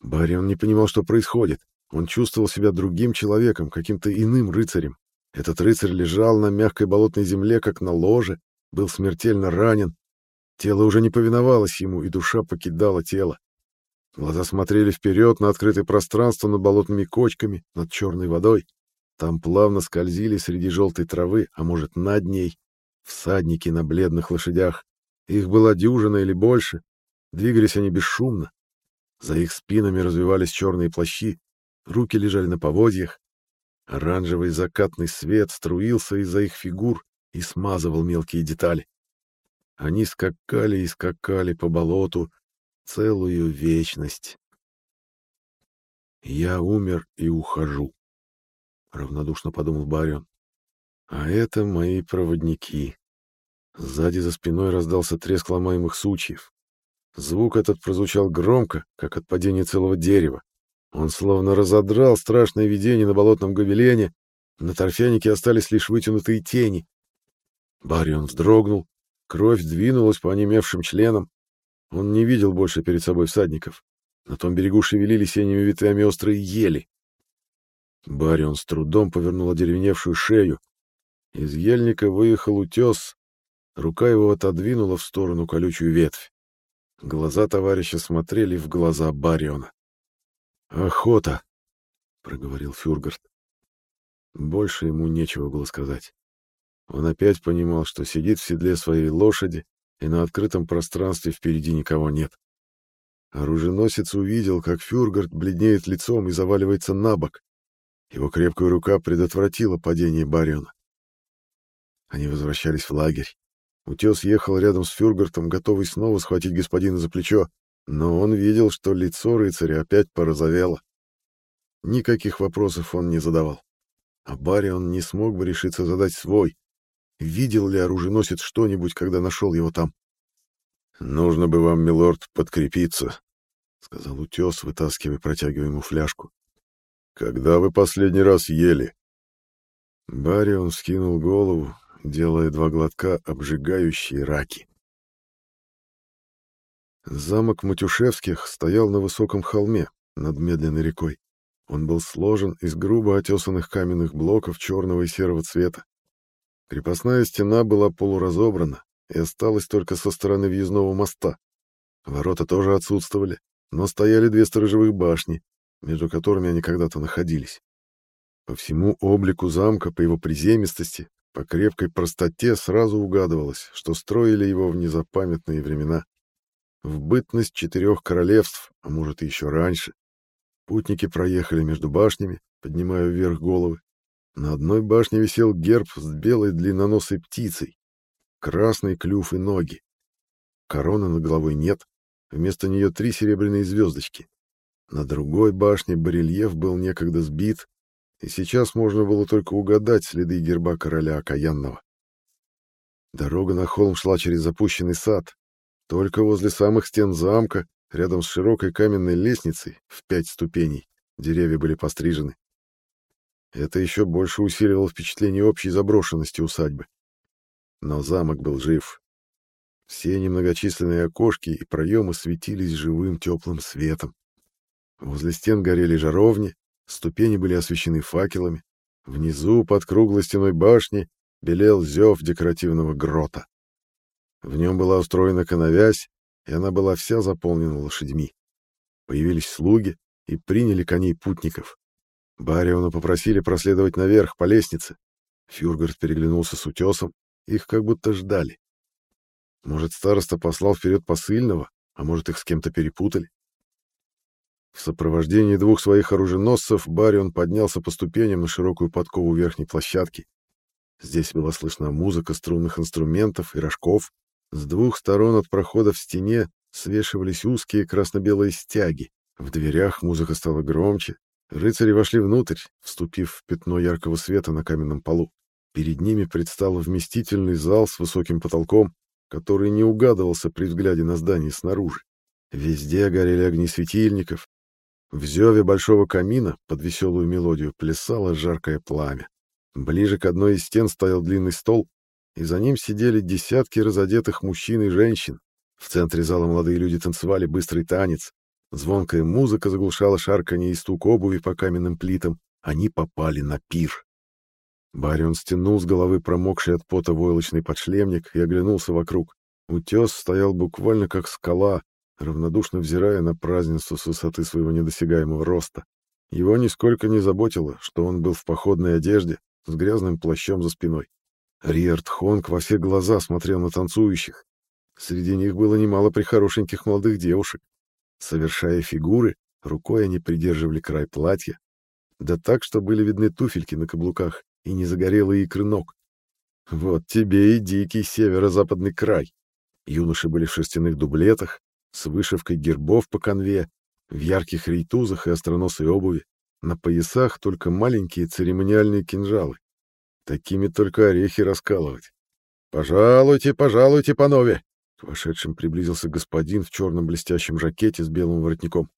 Барион не понимал, что происходит. Он чувствовал себя другим человеком, каким-то иным рыцарем. Этот рыцарь лежал на мягкой болотной земле, как на ложе, был смертельно ранен. Тело уже не повиновалось ему, и душа покидала тело. Глаза смотрели вперед на открытое пространство над болотными кочками, над черной водой. Там плавно скользили среди желтой травы, а может, над ней, всадники на бледных лошадях. Их была дюжина или больше. Двигались они бесшумно. За их спинами развивались черные плащи, руки лежали на поводьях. Оранжевый закатный свет струился из-за их фигур, и смазывал мелкие детали. Они скакали и скакали по болоту целую вечность. «Я умер и ухожу», — равнодушно подумал Барион. «А это мои проводники». Сзади за спиной раздался треск ломаемых сучьев. Звук этот прозвучал громко, как от падения целого дерева. Он словно разодрал страшное видение на болотном гобелене. На торфянике остались лишь вытянутые тени. Барион вздрогнул, кровь двинулась по онемевшим членам. Он не видел больше перед собой всадников. На том берегу шевелили синими ветвями острые ели. Барион с трудом повернул одеревеневшую шею. Из ельника выехал утес. Рука его отодвинула в сторону колючую ветвь. Глаза товарища смотрели в глаза Бариона. «Охота!» — проговорил Фюргард. Больше ему нечего было сказать. Он опять понимал, что сидит в седле своей лошади, и на открытом пространстве впереди никого нет. Оруженосец увидел, как Фюргард бледнеет лицом и заваливается на бок. Его крепкая рука предотвратила падение Бариона. Они возвращались в лагерь. Утес ехал рядом с Фюргартом, готовый снова схватить господина за плечо, но он видел, что лицо рыцаря опять порозовело. Никаких вопросов он не задавал. А Барион не смог бы решиться задать свой, Видел ли оруженосец что-нибудь, когда нашел его там? «Нужно бы вам, милорд, подкрепиться», — сказал утес, вытаскивая ему фляжку. «Когда вы последний раз ели?» Барион скинул голову, делая два глотка обжигающие раки. Замок Матюшевских стоял на высоком холме над медленной рекой. Он был сложен из грубо отесанных каменных блоков черного и серого цвета. Крепостная стена была полуразобрана и осталась только со стороны въездного моста. Ворота тоже отсутствовали, но стояли две сторожевых башни, между которыми они когда-то находились. По всему облику замка, по его приземистости, по крепкой простоте сразу угадывалось, что строили его в незапамятные времена. В бытность четырех королевств, а может и еще раньше. Путники проехали между башнями, поднимая вверх головы. На одной башне висел герб с белой длинноносой птицей, красный клюв и ноги. Короны над головой нет, вместо нее три серебряные звездочки. На другой башне барельеф был некогда сбит, и сейчас можно было только угадать следы герба короля Окаянного. Дорога на холм шла через запущенный сад. Только возле самых стен замка, рядом с широкой каменной лестницей в пять ступеней, деревья были пострижены. Это еще больше усиливало впечатление общей заброшенности усадьбы. Но замок был жив. Все немногочисленные окошки и проемы светились живым теплым светом. Возле стен горели жаровни, ступени были освещены факелами. Внизу, под круглой стеной башни, белел зев декоративного грота. В нем была устроена коновязь, и она была вся заполнена лошадьми. Появились слуги и приняли коней путников. Бариона попросили проследовать наверх по лестнице. Фюргард переглянулся с утесом, их как будто ждали. Может, староста послал вперед посыльного, а может, их с кем-то перепутали. В сопровождении двух своих оруженосцев Барион поднялся по ступеням на широкую подкову верхней площадки. Здесь была слышна музыка струнных инструментов и рожков. С двух сторон от прохода в стене свешивались узкие красно-белые стяги. В дверях музыка стала громче, Рыцари вошли внутрь, вступив в пятно яркого света на каменном полу. Перед ними предстал вместительный зал с высоким потолком, который не угадывался при взгляде на здание снаружи. Везде горели огни светильников. В зеве большого камина под веселую мелодию плясало жаркое пламя. Ближе к одной из стен стоял длинный стол, и за ним сидели десятки разодетых мужчин и женщин. В центре зала молодые люди танцевали быстрый танец, Звонкая музыка заглушала шарканье и стук обуви по каменным плитам. Они попали на пир. Барион стянул с головы промокший от пота войлочный подшлемник и оглянулся вокруг. Утес стоял буквально как скала, равнодушно взирая на празднество с высоты своего недосягаемого роста. Его нисколько не заботило, что он был в походной одежде, с грязным плащом за спиной. Риард Хонг во все глаза смотрел на танцующих. Среди них было немало прихорошеньких молодых девушек. Совершая фигуры, рукой они придерживали край платья, да так, что были видны туфельки на каблуках и не загорелые икры ног. Вот тебе и дикий северо-западный край. Юноши были в шерстяных дублетах, с вышивкой гербов по конве, в ярких рейтузах и остроносой обуви. На поясах только маленькие церемониальные кинжалы. Такими только орехи раскалывать. «Пожалуйте, пожалуйте, панове!» Вошедшим приблизился господин в черном блестящем жакете с белым воротником.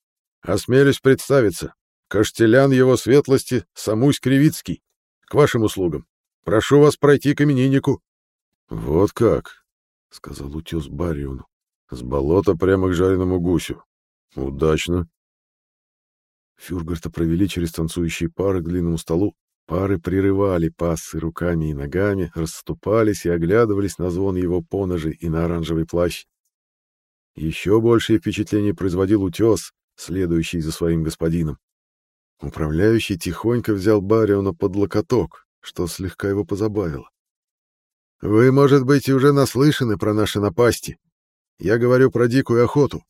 «Осмелюсь представиться. Каштелян его светлости Самусь Кривицкий. К вашим услугам. Прошу вас пройти к имениннику». «Вот как», — сказал утес Бариону. «С болота прямо к жареному гусю. Удачно». Фюргарта провели через танцующие пары к длинному столу, Пары прерывали пассы руками и ногами, расступались и оглядывались на звон его поножи и на оранжевый плащ. Еще большее впечатление производил утес, следующий за своим господином. Управляющий тихонько взял Бариона под локоток, что слегка его позабавило. «Вы, может быть, и уже наслышаны про наши напасти. Я говорю про дикую охоту.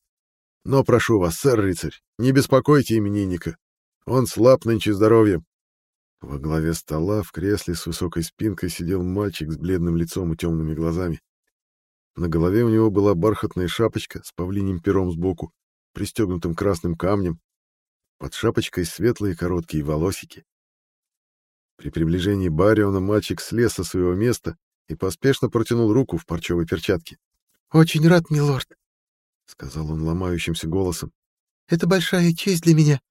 Но прошу вас, сэр-рыцарь, не беспокойте именинника. Он слаб нынче здоровьем. Во главе стола в кресле с высокой спинкой сидел мальчик с бледным лицом и темными глазами. На голове у него была бархатная шапочка с павлиним пером сбоку, пристегнутым красным камнем. Под шапочкой светлые короткие волосики. При приближении Бариона мальчик слез со своего места и поспешно протянул руку в парчевой перчатке. «Очень рад, милорд», — сказал он ломающимся голосом. «Это большая честь для меня.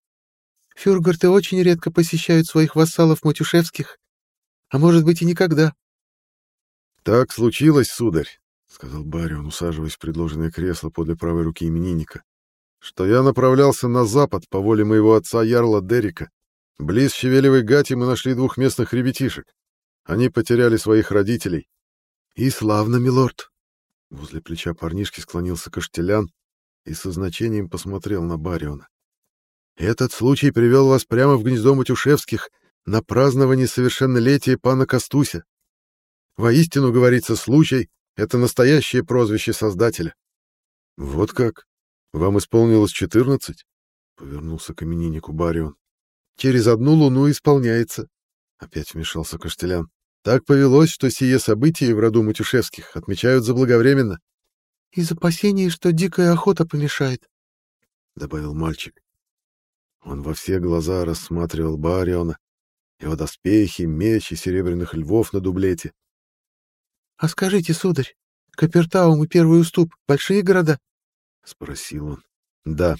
Фюргарты очень редко посещают своих вассалов Матюшевских. а может быть и никогда. Так случилось, сударь, сказал Барион, усаживаясь в предложенное кресло подле правой руки именинника, что я направлялся на запад по воле моего отца Ярла Дерика. Близ Щевелевой Гати мы нашли двух местных ребятишек. Они потеряли своих родителей. И славно, милорд. Возле плеча парнишки склонился Каштелян и со значением посмотрел на Бариона. Этот случай привел вас прямо в гнездо Матюшевских на празднование совершеннолетия пана Костуся. Воистину, говорится, случай — это настоящее прозвище Создателя. — Вот как? Вам исполнилось четырнадцать? — повернулся к имениннику Барион. — Через одну луну исполняется, — опять вмешался Каштелян. Так повелось, что сие событие в роду Матюшевских отмечают заблаговременно. — Из опасений, что дикая охота помешает, — добавил мальчик. Он во все глаза рассматривал Бариона, его доспехи, меч и серебряных львов на дублете. — А скажите, сударь, Капертаум и Первый Уступ — большие города? — спросил он. — Да,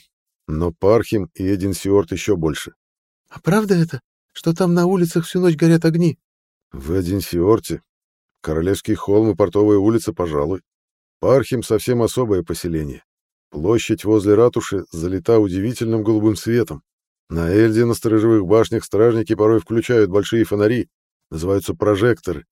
но Пархим и Эдинсиорт еще больше. — А правда это, что там на улицах всю ночь горят огни? — В Эдинсиорте. Королевский холм и Портовая улица, пожалуй. Пархим — совсем особое поселение. Площадь возле ратуши залита удивительным голубым светом. На Эльде на сторожевых башнях стражники порой включают большие фонари, называются прожекторы.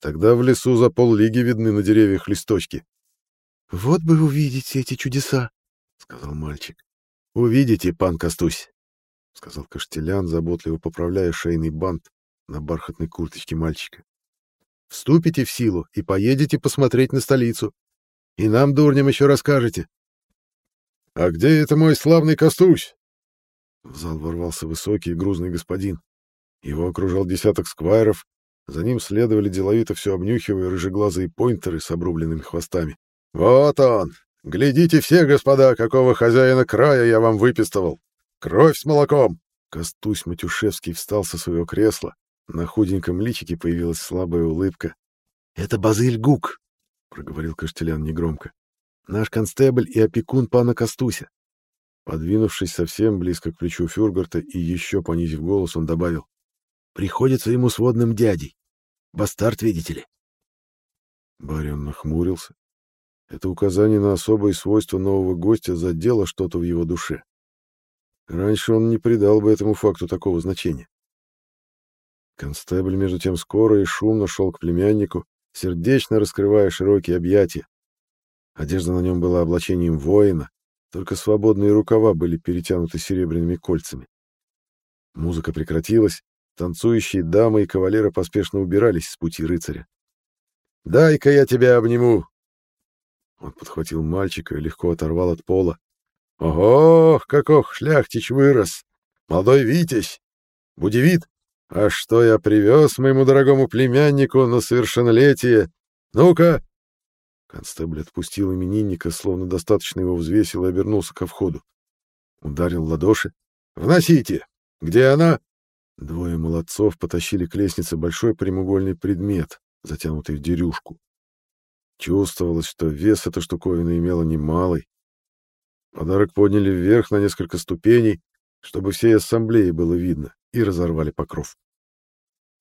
Тогда в лесу за поллиги видны на деревьях листочки. — Вот бы увидеть эти чудеса, — сказал мальчик. — Увидите, пан Костусь, — сказал Каштелян, заботливо поправляя шейный бант на бархатной курточке мальчика. — Вступите в силу и поедете посмотреть на столицу. И нам, дурням, еще расскажете. — А где это мой славный Костусь? В зал ворвался высокий и грузный господин. Его окружал десяток сквайров, за ним следовали деловито все обнюхивая рыжеглазые пойнтеры с обрубленными хвостами. «Вот он! Глядите все, господа, какого хозяина края я вам выпистывал! Кровь с молоком!» Костусь Матюшевский встал со своего кресла. На худеньком личике появилась слабая улыбка. «Это Базыль Гук», — проговорил Каштелян негромко. «Наш констебль и опекун пана Костуся. Подвинувшись совсем близко к плечу Фюргарта и еще понизив голос, он добавил. «Приходится ему сводным дядей. Бастард, видите ли?» Барион нахмурился. Это указание на особые свойства нового гостя задело что-то в его душе. Раньше он не придал бы этому факту такого значения. Констебль, между тем, скоро и шумно шел к племяннику, сердечно раскрывая широкие объятия. Одежда на нем была облачением воина, только свободные рукава были перетянуты серебряными кольцами. Музыка прекратилась, танцующие дамы и кавалеры поспешно убирались с пути рыцаря. «Дай-ка я тебя обниму!» Он подхватил мальчика и легко оторвал от пола. «Ого, каков шляхтич вырос! Молодой Витязь! Будевит! А что я привез моему дорогому племяннику на совершеннолетие? Ну-ка, Констебль отпустил именинника, словно достаточно его взвесил и обернулся ко входу. Ударил ладоши. «Вносите! Где она?» Двое молодцов потащили к лестнице большой прямоугольный предмет, затянутый в дерюшку. Чувствовалось, что вес эта штуковина имела немалый. Подарок подняли вверх на несколько ступеней, чтобы всей ассамблее было видно, и разорвали покров.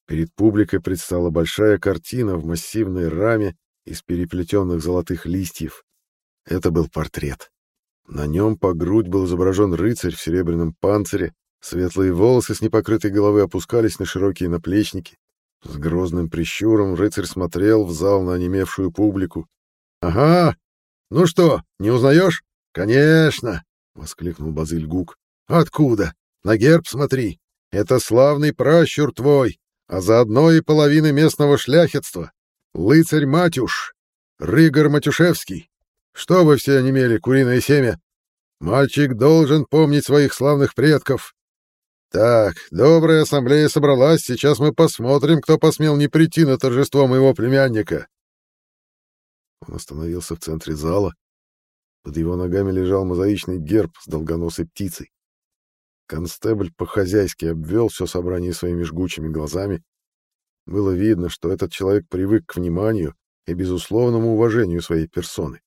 Перед публикой предстала большая картина в массивной раме из переплетенных золотых листьев. Это был портрет. На нем по грудь был изображен рыцарь в серебряном панцире, светлые волосы с непокрытой головы опускались на широкие наплечники. С грозным прищуром рыцарь смотрел в зал на онемевшую публику. «Ага! Ну что, не узнаешь?» «Конечно!» — воскликнул Базыль Гук. «Откуда? На герб смотри! Это славный пращур твой, а заодно и половины местного шляхетства. Лыцарь Матюш, Рыгор Матюшевский. Что вы все онемели, куриное семя? Мальчик должен помнить своих славных предков. Так, добрая ассамблея собралась, сейчас мы посмотрим, кто посмел не прийти на торжество моего племянника. Он остановился в центре зала. Под его ногами лежал мозаичный герб с долгоносой птицей. Констебль по-хозяйски обвел все собрание своими жгучими глазами было видно, что этот человек привык к вниманию и безусловному уважению своей персоны.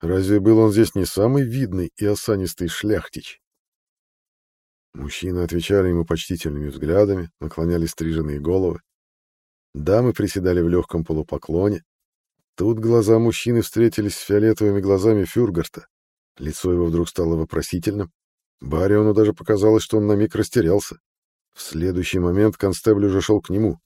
Разве был он здесь не самый видный и осанистый шляхтич? Мужчины отвечали ему почтительными взглядами, наклоняли стриженные головы. Дамы приседали в легком полупоклоне. Тут глаза мужчины встретились с фиолетовыми глазами Фюргарта. Лицо его вдруг стало вопросительным. Бариону даже показалось, что он на миг растерялся. В следующий момент констебль уже шел к нему.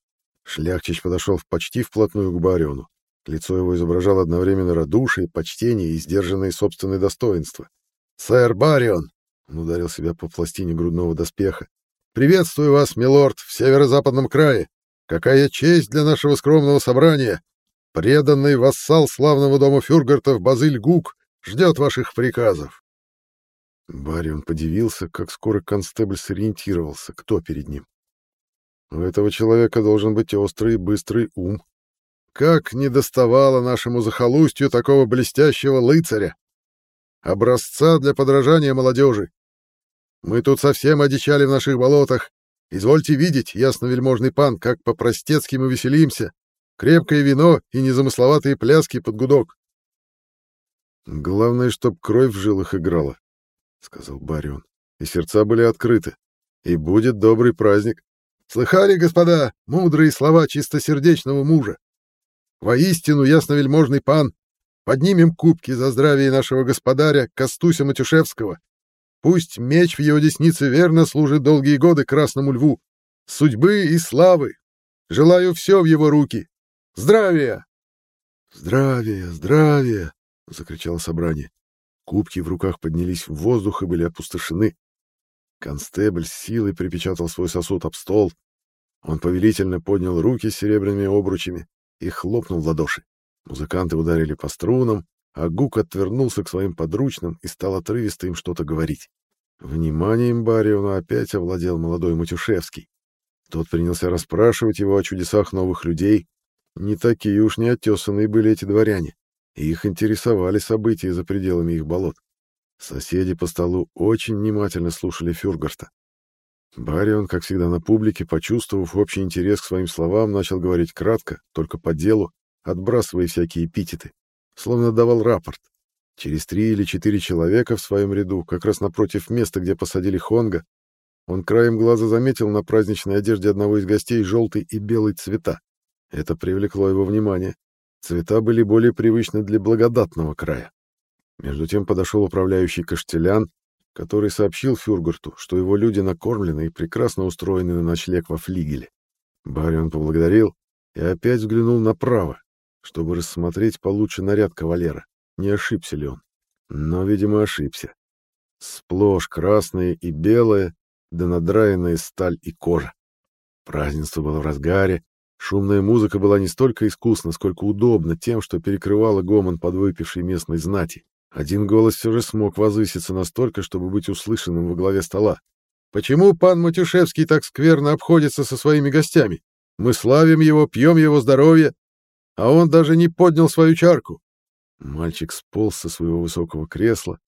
Шляхтич подошел почти вплотную к Бариону. Лицо его изображало одновременно радушие, почтение и сдержанное собственное достоинство. «Сэр Барион!» — он ударил себя по пластине грудного доспеха. «Приветствую вас, милорд, в северо-западном крае! Какая честь для нашего скромного собрания! Преданный вассал славного дома Фюргартов Базыль Гук ждет ваших приказов!» Барион подивился, как скоро констебль сориентировался, кто перед ним. У этого человека должен быть острый и быстрый ум. Как не доставало нашему захолустью такого блестящего лыцаря! Образца для подражания молодежи! Мы тут совсем одичали в наших болотах. Извольте видеть, ясновельможный пан, как по-простецки мы веселимся. Крепкое вино и незамысловатые пляски под гудок. Главное, чтоб кровь в жилах играла, — сказал Барион, — и сердца были открыты. И будет добрый праздник. Слыхали, господа, мудрые слова чистосердечного мужа? Воистину, ясновельможный пан, поднимем кубки за здравие нашего господаря Костуся Матюшевского. Пусть меч в его деснице верно служит долгие годы красному льву. Судьбы и славы. Желаю все в его руки. Здравия! Здравия, здравия! — закричало собрание. Кубки в руках поднялись в воздух и были опустошены. Констебль с силой припечатал свой сосуд об стол. Он повелительно поднял руки с серебряными обручами и хлопнул в ладоши. Музыканты ударили по струнам, а Гук отвернулся к своим подручным и стал отрывисто им что-то говорить. Вниманием Бариона опять овладел молодой Матюшевский. Тот принялся расспрашивать его о чудесах новых людей. Не такие уж неотесанные были эти дворяне, и их интересовали события за пределами их болот. Соседи по столу очень внимательно слушали Фюргарта. Барион, как всегда на публике, почувствовав общий интерес к своим словам, начал говорить кратко, только по делу, отбрасывая всякие эпитеты, словно давал рапорт. Через три или четыре человека в своем ряду, как раз напротив места, где посадили Хонга, он краем глаза заметил на праздничной одежде одного из гостей желтый и белый цвета. Это привлекло его внимание. Цвета были более привычны для благодатного края. Между тем подошел управляющий Каштелян, который сообщил Фюргарту, что его люди накормлены и прекрасно устроены на ночлег во флигеле. Барион поблагодарил и опять взглянул направо, чтобы рассмотреть получше наряд кавалера, не ошибся ли он. Но, видимо, ошибся. Сплошь красное и белое, да надраенная сталь и кожа. Празднество было в разгаре, шумная музыка была не столько искусна, сколько удобна тем, что перекрывала гомон подвыпившей местной знати. Один голос все же смог возвыситься настолько, чтобы быть услышанным во главе стола. «Почему пан Матюшевский так скверно обходится со своими гостями? Мы славим его, пьем его здоровье, а он даже не поднял свою чарку». Мальчик сполз со своего высокого кресла,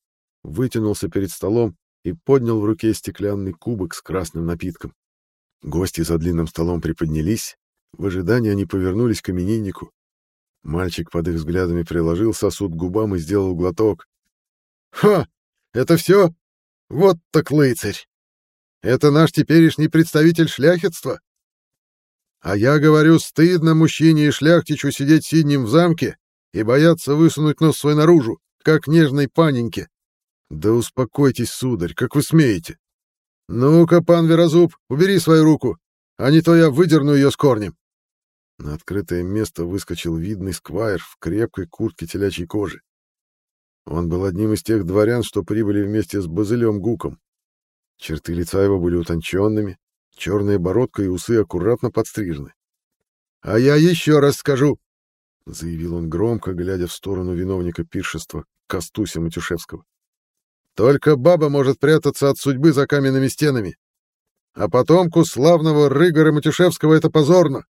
вытянулся перед столом и поднял в руке стеклянный кубок с красным напитком. Гости за длинным столом приподнялись, в ожидании они повернулись к имениннику, Мальчик под их взглядами приложил сосуд к губам и сделал глоток. «Ха! Это все? Вот так лыцарь! Это наш теперешний представитель шляхетства? А я говорю, стыдно мужчине и шляхтичу сидеть сиднем в замке и бояться высунуть нос свой наружу, как нежной паненьке. Да успокойтесь, сударь, как вы смеете. Ну-ка, пан Верозуб, убери свою руку, а не то я выдерну ее с корнем. На открытое место выскочил видный сквайр в крепкой куртке телячьей кожи. Он был одним из тех дворян, что прибыли вместе с Базылем Гуком. Черты лица его были утонченными, черная бородка и усы аккуратно подстрижены. — А я еще раз скажу, — заявил он громко, глядя в сторону виновника пиршества, Костуся Матюшевского. — Только баба может прятаться от судьбы за каменными стенами. А потомку славного Рыгора Матюшевского это позорно.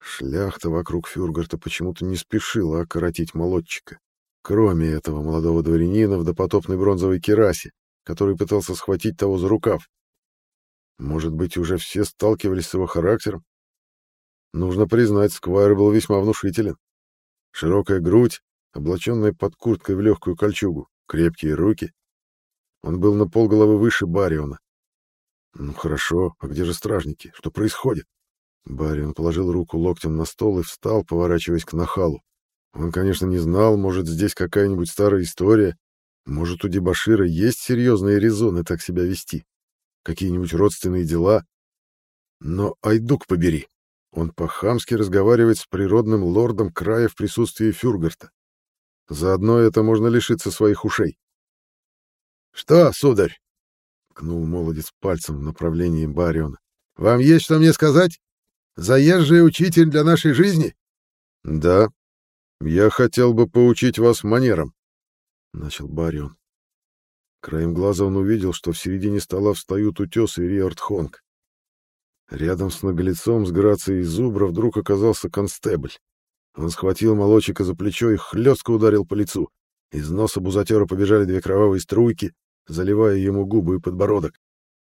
Шляхта вокруг Фюргарта почему-то не спешила окоротить молодчика. Кроме этого молодого дворянина в допотопной бронзовой керасе, который пытался схватить того за рукав. Может быть, уже все сталкивались с его характером? Нужно признать, Сквайр был весьма внушителен. Широкая грудь, облаченная под курткой в легкую кольчугу, крепкие руки. Он был на полголовы выше Бариона. Ну хорошо, а где же стражники? Что происходит? Барин положил руку локтем на стол и встал, поворачиваясь к нахалу. Он, конечно, не знал, может, здесь какая-нибудь старая история, может, у дебошира есть серьезные резоны так себя вести, какие-нибудь родственные дела. Но Айдук побери, он по-хамски разговаривает с природным лордом края в присутствии Фюргарта. Заодно это можно лишиться своих ушей. — Что, сударь? — ткнул молодец пальцем в направлении Бариона. — Вам есть что мне сказать? Заезжий учитель для нашей жизни? — Да. Я хотел бы поучить вас манерам, — начал Барион. Краем глаза он увидел, что в середине стола встают утес и Риард Хонг. Рядом с наглецом с грацией зубра вдруг оказался констебль. Он схватил молочика за плечо и хлестко ударил по лицу. Из носа бузатера побежали две кровавые струйки, заливая ему губы и подбородок.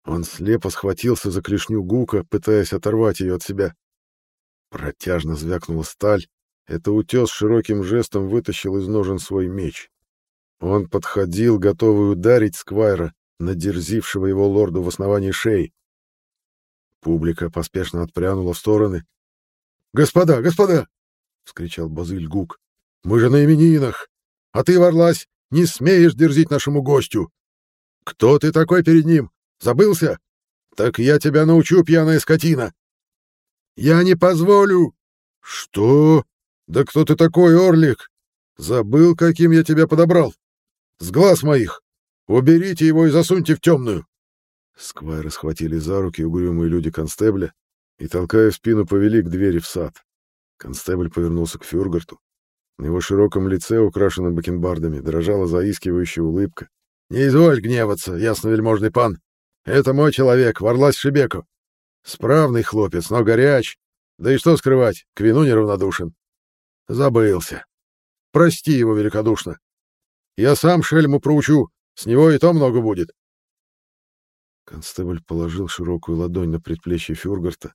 Он слепо схватился за клешню гука, пытаясь оторвать ее от себя. Протяжно звякнула сталь. Это утес широким жестом вытащил из ножен свой меч. Он подходил, готовый ударить Сквайра, надерзившего его лорду в основании шеи. Публика поспешно отпрянула в стороны. «Господа, господа!» — вскричал Базыль Гук. «Мы же на именинах! А ты, Варлась, не смеешь дерзить нашему гостю! Кто ты такой перед ним? Забылся? Так я тебя научу, пьяная скотина!» «Я не позволю!» «Что? Да кто ты такой, Орлик? Забыл, каким я тебя подобрал? С глаз моих! Уберите его и засуньте в темную!» Сквайры схватили за руки угрюмые люди констебля и, толкая в спину, повели к двери в сад. Констебль повернулся к Фюргарту. На его широком лице, украшенном бакенбардами, дрожала заискивающая улыбка. «Не изволь гневаться, ясновельможный пан. Это мой человек, Варлась Шибеко. Справный хлопец, но горяч. Да и что скрывать, к вину неравнодушен. Забылся. Прости его великодушно. Я сам шельму проучу, с него и то много будет. Констебль положил широкую ладонь на предплечье Фюргарта,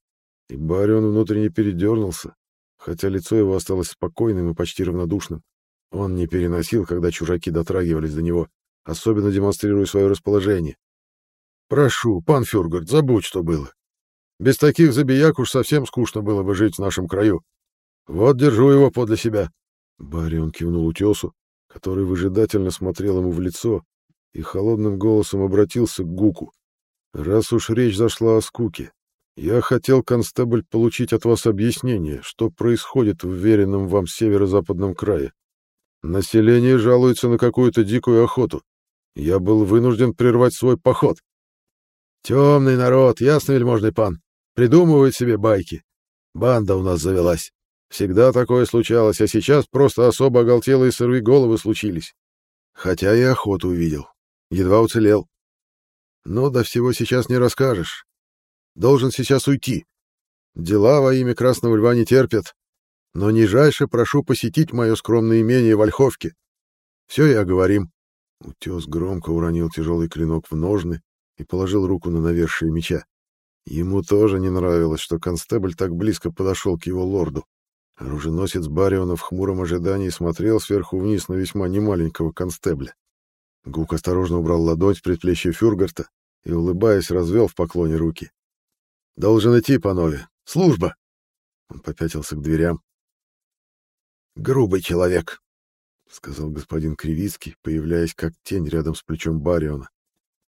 и Барион внутренне передернулся, хотя лицо его осталось спокойным и почти равнодушным. Он не переносил, когда чужаки дотрагивались до него, особенно демонстрируя свое расположение. «Прошу, пан Фюргарт, забудь, что было. Без таких забияк уж совсем скучно было бы жить в нашем краю. Вот держу его подле себя». Барион кивнул утесу, который выжидательно смотрел ему в лицо, и холодным голосом обратился к Гуку. Раз уж речь зашла о скуке, я хотел, констебль, получить от вас объяснение, что происходит в веренном вам северо-западном крае. Население жалуется на какую-то дикую охоту. Я был вынужден прервать свой поход. Темный народ, ясно, вельможный пан. Придумывает себе байки. Банда у нас завелась. Всегда такое случалось, а сейчас просто особо оголтелые сырые головы случились. Хотя и охоту увидел. Едва уцелел. Но до всего сейчас не расскажешь. Должен сейчас уйти. Дела во имя Красного Льва не терпят. Но нижайше прошу посетить мое скромное имение в Ольховке. Все и оговорим. Утес громко уронил тяжелый клинок в ножны и положил руку на навершие меча. Ему тоже не нравилось, что констебль так близко подошел к его лорду. Оруженосец Бариона в хмуром ожидании смотрел сверху вниз на весьма немаленького констебля. Гук осторожно убрал ладонь с предплечья Фюргарта и, улыбаясь, развел в поклоне руки. «Должен идти, панове. Служба!» Он попятился к дверям. «Грубый человек», — сказал господин Кривицкий, появляясь как тень рядом с плечом Бариона.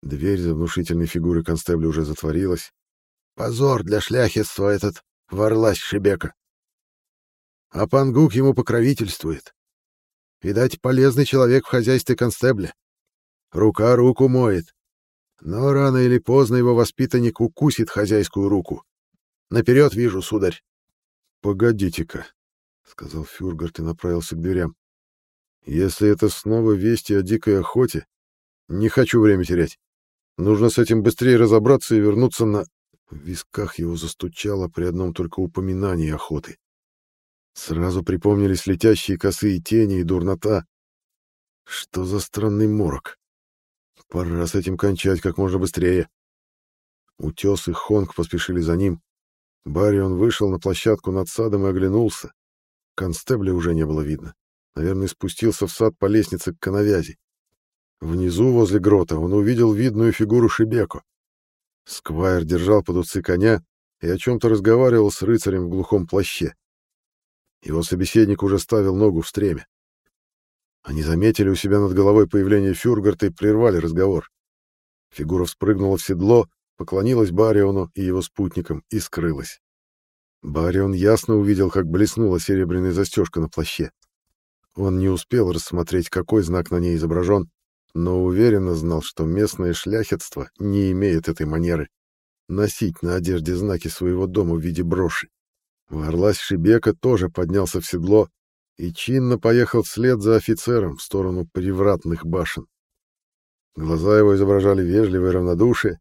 Дверь за внушительной фигурой констебля уже затворилась. «Позор для шляхетства этот ворлась Шебека. А пан Гук ему покровительствует. Видать, полезный человек в хозяйстве констебля. Рука руку моет. Но рано или поздно его воспитанник укусит хозяйскую руку. Наперед вижу, сударь. — Погодите-ка, — сказал Фюргарт и направился к дверям. — Если это снова вести о дикой охоте, не хочу время терять. Нужно с этим быстрее разобраться и вернуться на... В висках его застучало при одном только упоминании охоты. Сразу припомнились летящие косые тени и дурнота. Что за странный морок? Пора с этим кончать как можно быстрее. Утес и Хонг поспешили за ним. Барион вышел на площадку над садом и оглянулся. Констебля уже не было видно. Наверное, спустился в сад по лестнице к канавязи. Внизу, возле грота, он увидел видную фигуру Шибеко. Сквайр держал под уцы коня, и о чем-то разговаривал с рыцарем в глухом плаще. Его собеседник уже ставил ногу в стреме. Они заметили у себя над головой появление Фюргарта и прервали разговор. Фигура вспрыгнула в седло, поклонилась Бариону и его спутникам и скрылась. Барион ясно увидел, как блеснула серебряная застежка на плаще. Он не успел рассмотреть, какой знак на ней изображен, но уверенно знал, что местное шляхетство не имеет этой манеры носить на одежде знаки своего дома в виде броши. Варлась Шибека тоже поднялся в седло и чинно поехал вслед за офицером в сторону привратных башен. Глаза его изображали вежливое равнодушие,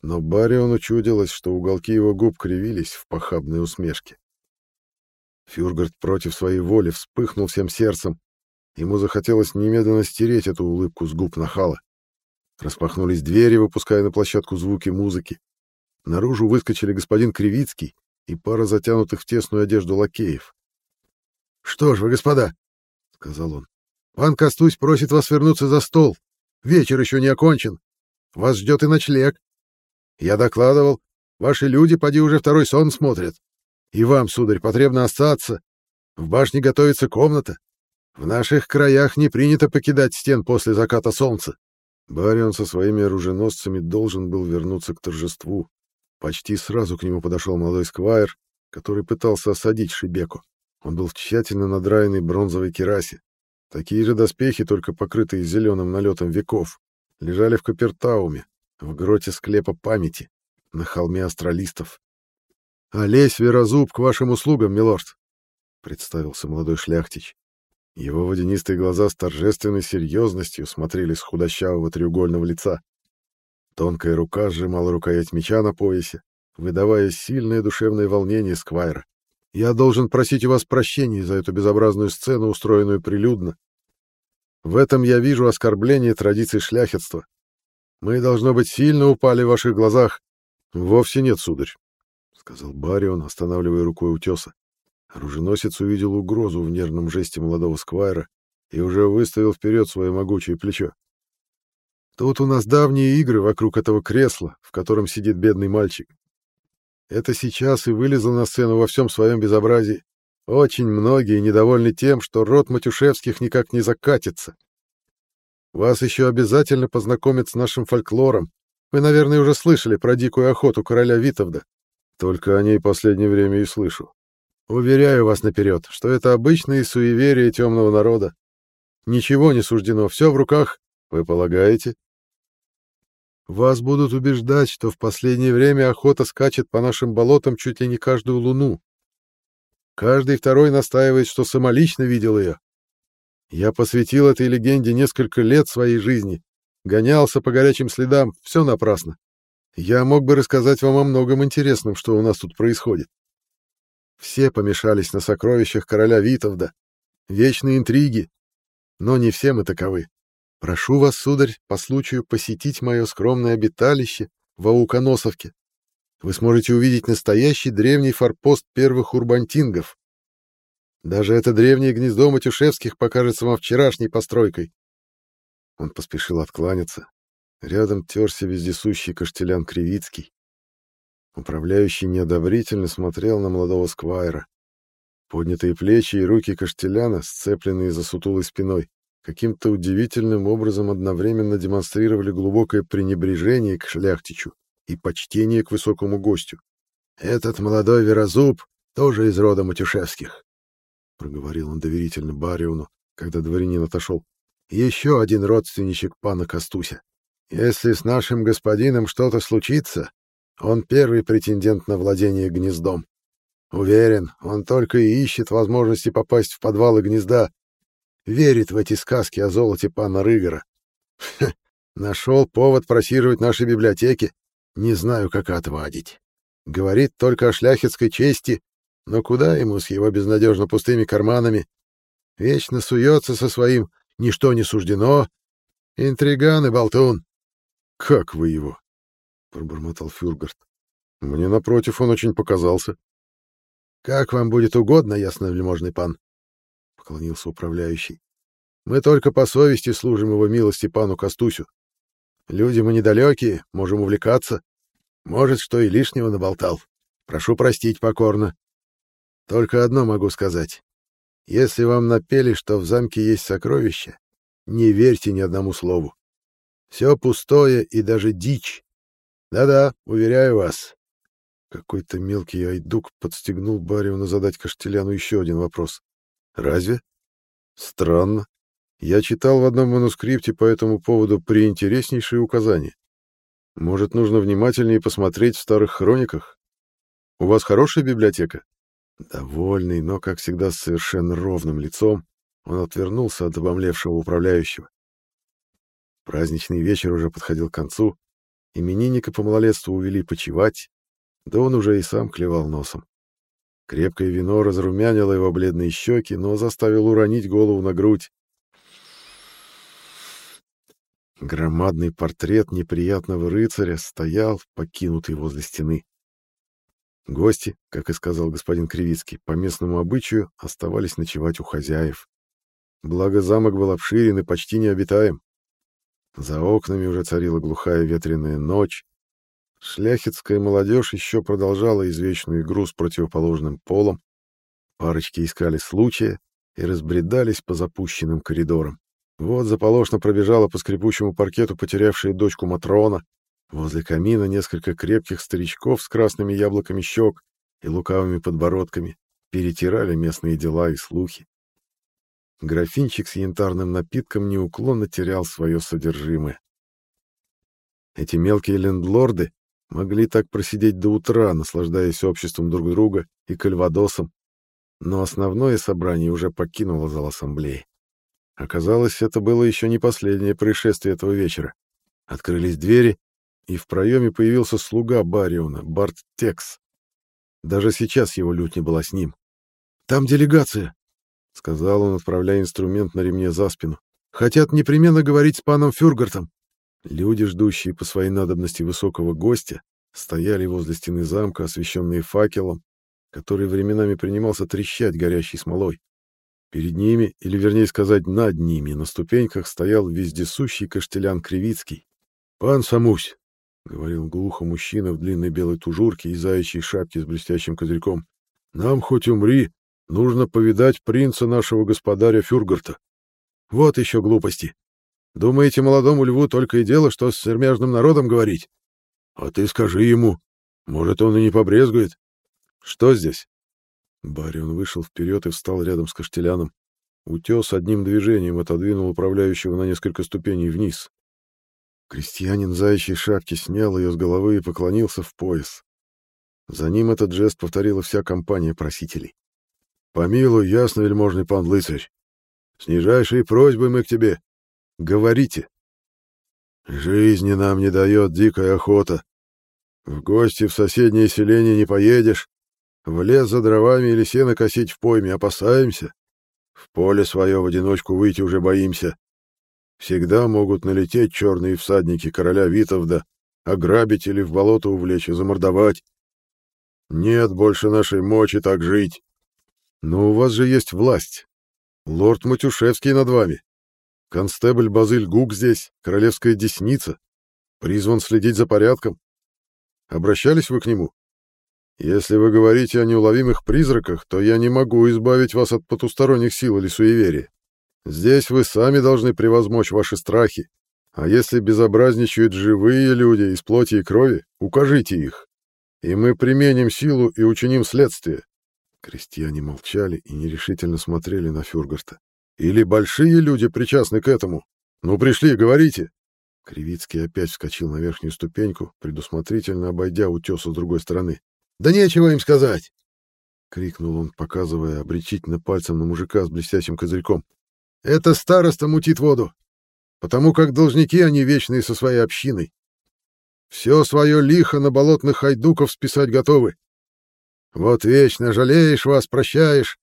но Бариону чудилось, что уголки его губ кривились в похабной усмешке. Фюргард против своей воли вспыхнул всем сердцем. Ему захотелось немедленно стереть эту улыбку с губ нахала. Распахнулись двери, выпуская на площадку звуки музыки. Наружу выскочили господин Кривицкий и пара затянутых в тесную одежду лакеев. — Что ж вы, господа, — сказал он, — пан Костусь просит вас вернуться за стол. Вечер еще не окончен. Вас ждет и ночлег. Я докладывал, ваши люди поди уже второй сон смотрят. И вам, сударь, потребно остаться. В башне готовится комната. В наших краях не принято покидать стен после заката солнца. Барион со своими оруженосцами должен был вернуться к торжеству. Почти сразу к нему подошел молодой сквайр, который пытался осадить Шибеку. Он был в тщательно надраенной бронзовой керасе. Такие же доспехи, только покрытые зеленым налетом веков, лежали в Капертауме, в гроте склепа памяти, на холме астралистов. «Олесь Верозуб к вашим услугам, милорд!» — представился молодой шляхтич. Его водянистые глаза с торжественной серьезностью смотрели с худощавого треугольного лица. Тонкая рука сжимала рукоять меча на поясе, выдавая сильное душевное волнение Сквайра. «Я должен просить у вас прощения за эту безобразную сцену, устроенную прилюдно. В этом я вижу оскорбление традиций шляхетства. Мы, должно быть, сильно упали в ваших глазах. Вовсе нет, сударь сказал Барион, останавливая рукой утеса. Оруженосец увидел угрозу в нервном жесте молодого сквайра и уже выставил вперед свое могучее плечо. Тут у нас давние игры вокруг этого кресла, в котором сидит бедный мальчик. Это сейчас и вылезло на сцену во всем своем безобразии. Очень многие недовольны тем, что род Матюшевских никак не закатится. Вас еще обязательно познакомят с нашим фольклором. Вы, наверное, уже слышали про дикую охоту короля Витовда. Только о ней последнее время и слышу. Уверяю вас наперед, что это обычные суеверия темного народа. Ничего не суждено, все в руках, вы полагаете? Вас будут убеждать, что в последнее время охота скачет по нашим болотам чуть ли не каждую луну. Каждый второй настаивает, что самолично видел ее. Я посвятил этой легенде несколько лет своей жизни, гонялся по горячим следам, все напрасно. Я мог бы рассказать вам о многом интересном, что у нас тут происходит. Все помешались на сокровищах короля Витовда, вечные интриги, но не все мы таковы. Прошу вас, сударь, по случаю посетить мое скромное обиталище в Ауконосовке. Вы сможете увидеть настоящий древний форпост первых урбантингов. Даже это древнее гнездо Матюшевских покажется вам вчерашней постройкой. Он поспешил откланяться, Рядом терся вездесущий Каштелян Кривицкий. Управляющий неодобрительно смотрел на молодого сквайра. Поднятые плечи и руки Каштеляна, сцепленные за сутулой спиной, каким-то удивительным образом одновременно демонстрировали глубокое пренебрежение к шляхтичу и почтение к высокому гостю. «Этот молодой верозуб тоже из рода Матюшевских», — проговорил он доверительно Бариону, когда дворянин отошел. «Еще один родственничек пана Костуся. Если с нашим господином что-то случится, он первый претендент на владение гнездом. Уверен, он только и ищет возможности попасть в подвалы гнезда. Верит в эти сказки о золоте пана Рыгора. Нашел повод просиживать наши библиотеки. Не знаю, как отвадить. Говорит только о шляхетской чести, но куда ему с его безнадежно пустыми карманами? Вечно суется со своим «ничто не суждено». Интриган и болтун. «Как вы его?» — пробормотал Фюргард. «Мне, напротив, он очень показался». «Как вам будет угодно, ясновельможный пан», — поклонился управляющий. «Мы только по совести служим его милости пану Костусю. Люди мы недалекие, можем увлекаться. Может, что и лишнего наболтал. Прошу простить покорно. Только одно могу сказать. Если вам напели, что в замке есть сокровища, не верьте ни одному слову. Все пустое и даже дичь. Да-да, уверяю вас. Какой-то мелкий айдук подстегнул Бариона задать Каштеляну еще один вопрос. Разве? Странно. Я читал в одном манускрипте по этому поводу приинтереснейшие указания. Может, нужно внимательнее посмотреть в старых хрониках? У вас хорошая библиотека? Довольный, но, как всегда, с совершенно ровным лицом, он отвернулся от обомлевшего управляющего. Праздничный вечер уже подходил к концу, именинника по малолетству увели почевать, да он уже и сам клевал носом. Крепкое вино разрумянило его бледные щеки, но заставило уронить голову на грудь. Громадный портрет неприятного рыцаря стоял, покинутый возле стены. Гости, как и сказал господин Кривицкий, по местному обычаю оставались ночевать у хозяев. Благо замок был обширен и почти необитаем. За окнами уже царила глухая ветреная ночь. Шляхетская молодежь еще продолжала извечную игру с противоположным полом. Парочки искали случая и разбредались по запущенным коридорам. Вот заполошно пробежала по скрипучему паркету потерявшая дочку Матрона, Возле камина несколько крепких старичков с красными яблоками щек и лукавыми подбородками перетирали местные дела и слухи. Графинчик с янтарным напитком неуклонно терял свое содержимое. Эти мелкие лендлорды могли так просидеть до утра, наслаждаясь обществом друг друга и кальвадосом, но основное собрание уже покинуло зал ассамблеи. Оказалось, это было еще не последнее происшествие этого вечера. Открылись двери, и в проеме появился слуга Бариона, Барт Текс. Даже сейчас его лють не была с ним. «Там делегация», — сказал он, отправляя инструмент на ремне за спину. «Хотят непременно говорить с паном Фюргартом». Люди, ждущие по своей надобности высокого гостя, стояли возле стены замка, освещенные факелом, который временами принимался трещать горящей смолой. Перед ними, или вернее сказать, над ними, на ступеньках стоял вездесущий Каштелян Кривицкий. «Пан Самусь, — говорил глухо мужчина в длинной белой тужурке и заячьей шапке с блестящим козырьком. — Нам, хоть умри, нужно повидать принца нашего господаря Фюргарта. Вот еще глупости. Думаете, молодому льву только и дело, что с сермяжным народом говорить? А ты скажи ему. Может, он и не побрезгует. Что здесь? Барион вышел вперед и встал рядом с Каштеляном. Утес одним движением отодвинул управляющего на несколько ступеней вниз. Крестьянин заячьей шапки снял ее с головы и поклонился в пояс. За ним этот жест повторила вся компания просителей. «Помилуй, ясно, вельможный пан Лыцарь. С нижайшей просьбой мы к тебе. Говорите». «Жизни нам не дает дикая охота. В гости в соседнее селение не поедешь. В лес за дровами или сено косить в пойме опасаемся. В поле свое в одиночку выйти уже боимся. Всегда могут налететь черные всадники короля Витовда, ограбить или в болото увлечь и замордовать. Нет больше нашей мочи так жить. Но у вас же есть власть. Лорд Матюшевский над вами. Констебль Базыль Гук здесь, королевская десница. Призван следить за порядком. Обращались вы к нему? Если вы говорите о неуловимых призраках, то я не могу избавить вас от потусторонних сил или суеверия. Здесь вы сами должны превозмочь ваши страхи. А если безобразничают живые люди из плоти и крови, укажите их. И мы применим силу и учиним следствие. Крестьяне молчали и нерешительно смотрели на Фюргарта. Или большие люди причастны к этому? Ну, пришли, говорите. Кривицкий опять вскочил на верхнюю ступеньку, предусмотрительно обойдя утеса с другой стороны. «Да нечего им сказать!» — крикнул он, показывая обречительно пальцем на мужика с блестящим козырьком. Это староста мутит воду, потому как должники они вечные со своей общиной. Все свое лихо на болотных хайдуков списать готовы. Вот вечно жалеешь вас, прощаешь,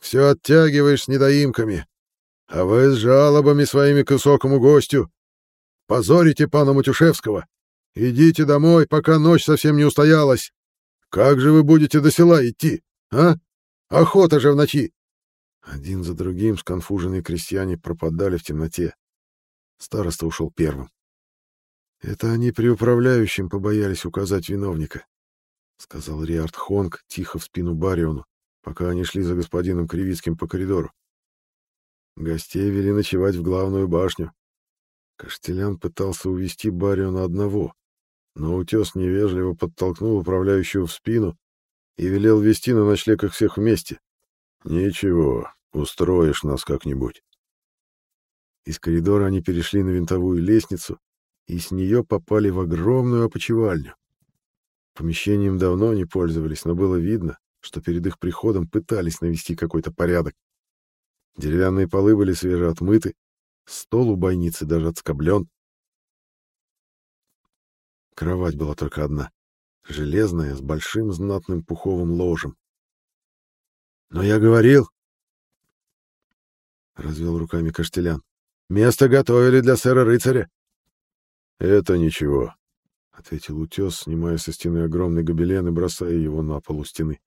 все оттягиваешь с недоимками, а вы с жалобами своими к высокому гостю. Позорите пана Матюшевского. Идите домой, пока ночь совсем не устоялась. Как же вы будете до села идти, а? Охота же в ночи. Один за другим сконфуженные крестьяне пропадали в темноте. Староста ушел первым. Это они при управляющем побоялись указать виновника. — сказал Риард Хонг тихо в спину Бариону, пока они шли за господином Кривицким по коридору. Гостей вели ночевать в главную башню. Каштелян пытался увести Бариона одного, но утес невежливо подтолкнул управляющего в спину и велел вести на ночлег их всех вместе. «Ничего, устроишь нас как-нибудь». Из коридора они перешли на винтовую лестницу и с нее попали в огромную опочивальню. Помещением давно не пользовались, но было видно, что перед их приходом пытались навести какой-то порядок. Деревянные полы были свеже отмыты, стол у бойницы даже отскоблен. Кровать была только одна, железная, с большим знатным пуховым ложем. «Но я говорил...» — развел руками Каштелян. «Место готовили для сэра-рыцаря». «Это ничего», — ответил утес, снимая со стены огромный гобелен и бросая его на пол у стены.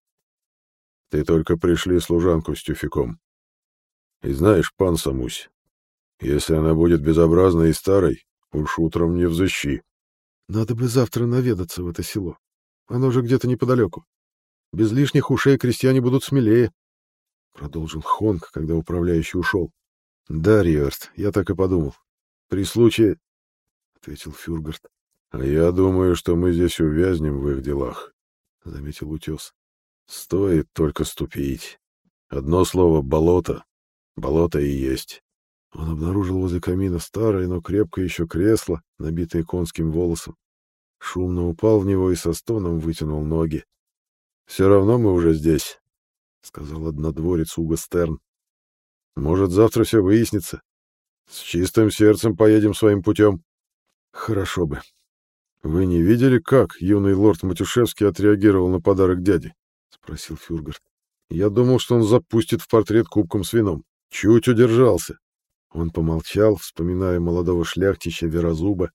«Ты только пришли служанку с тюфяком. И знаешь, пан Самусь, если она будет безобразной и старой, уж утром не взыщи. Надо бы завтра наведаться в это село. Оно же где-то неподалеку. Без лишних ушей крестьяне будут смелее, — продолжил Хонг, когда управляющий ушел. — Да, Риверт, я так и подумал. При случае... — ответил Фюргард. — Я думаю, что мы здесь увязнем в их делах, — заметил Утес. — Стоит только ступить. Одно слово — болото, Болото и есть. Он обнаружил возле камина старое, но крепкое еще кресло, набитое конским волосом. Шумно упал в него и со стоном вытянул ноги. «Все равно мы уже здесь», — сказал однодворец Уго Стерн. «Может, завтра все выяснится. С чистым сердцем поедем своим путем». «Хорошо бы. Вы не видели, как юный лорд Матюшевский отреагировал на подарок дяди?» — спросил Фюргард. «Я думал, что он запустит в портрет кубком с вином». Чуть удержался. Он помолчал, вспоминая молодого шляхтича Верозуба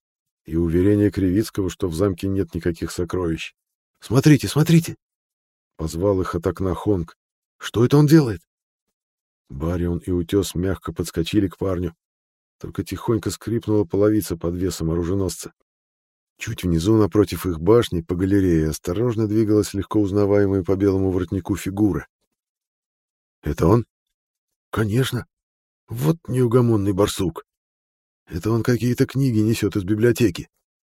и уверение Кривицкого, что в замке нет никаких сокровищ. «Смотрите, смотрите!» Позвал их от окна Хонг. «Что это он делает?» Барион и Утес мягко подскочили к парню. Только тихонько скрипнула половица под весом оруженосца. Чуть внизу, напротив их башни, по галерее, осторожно двигалась легко узнаваемая по белому воротнику фигура. «Это он?» Конечно. Вот неугомонный барсук. Это он какие-то книги несет из библиотеки.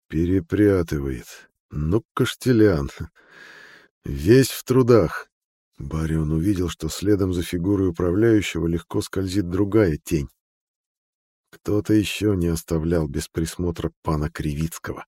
Перепрятывает. Ну, Каштелян. Весь в трудах. Барион увидел, что следом за фигурой управляющего легко скользит другая тень. Кто-то еще не оставлял без присмотра пана Кривицкого.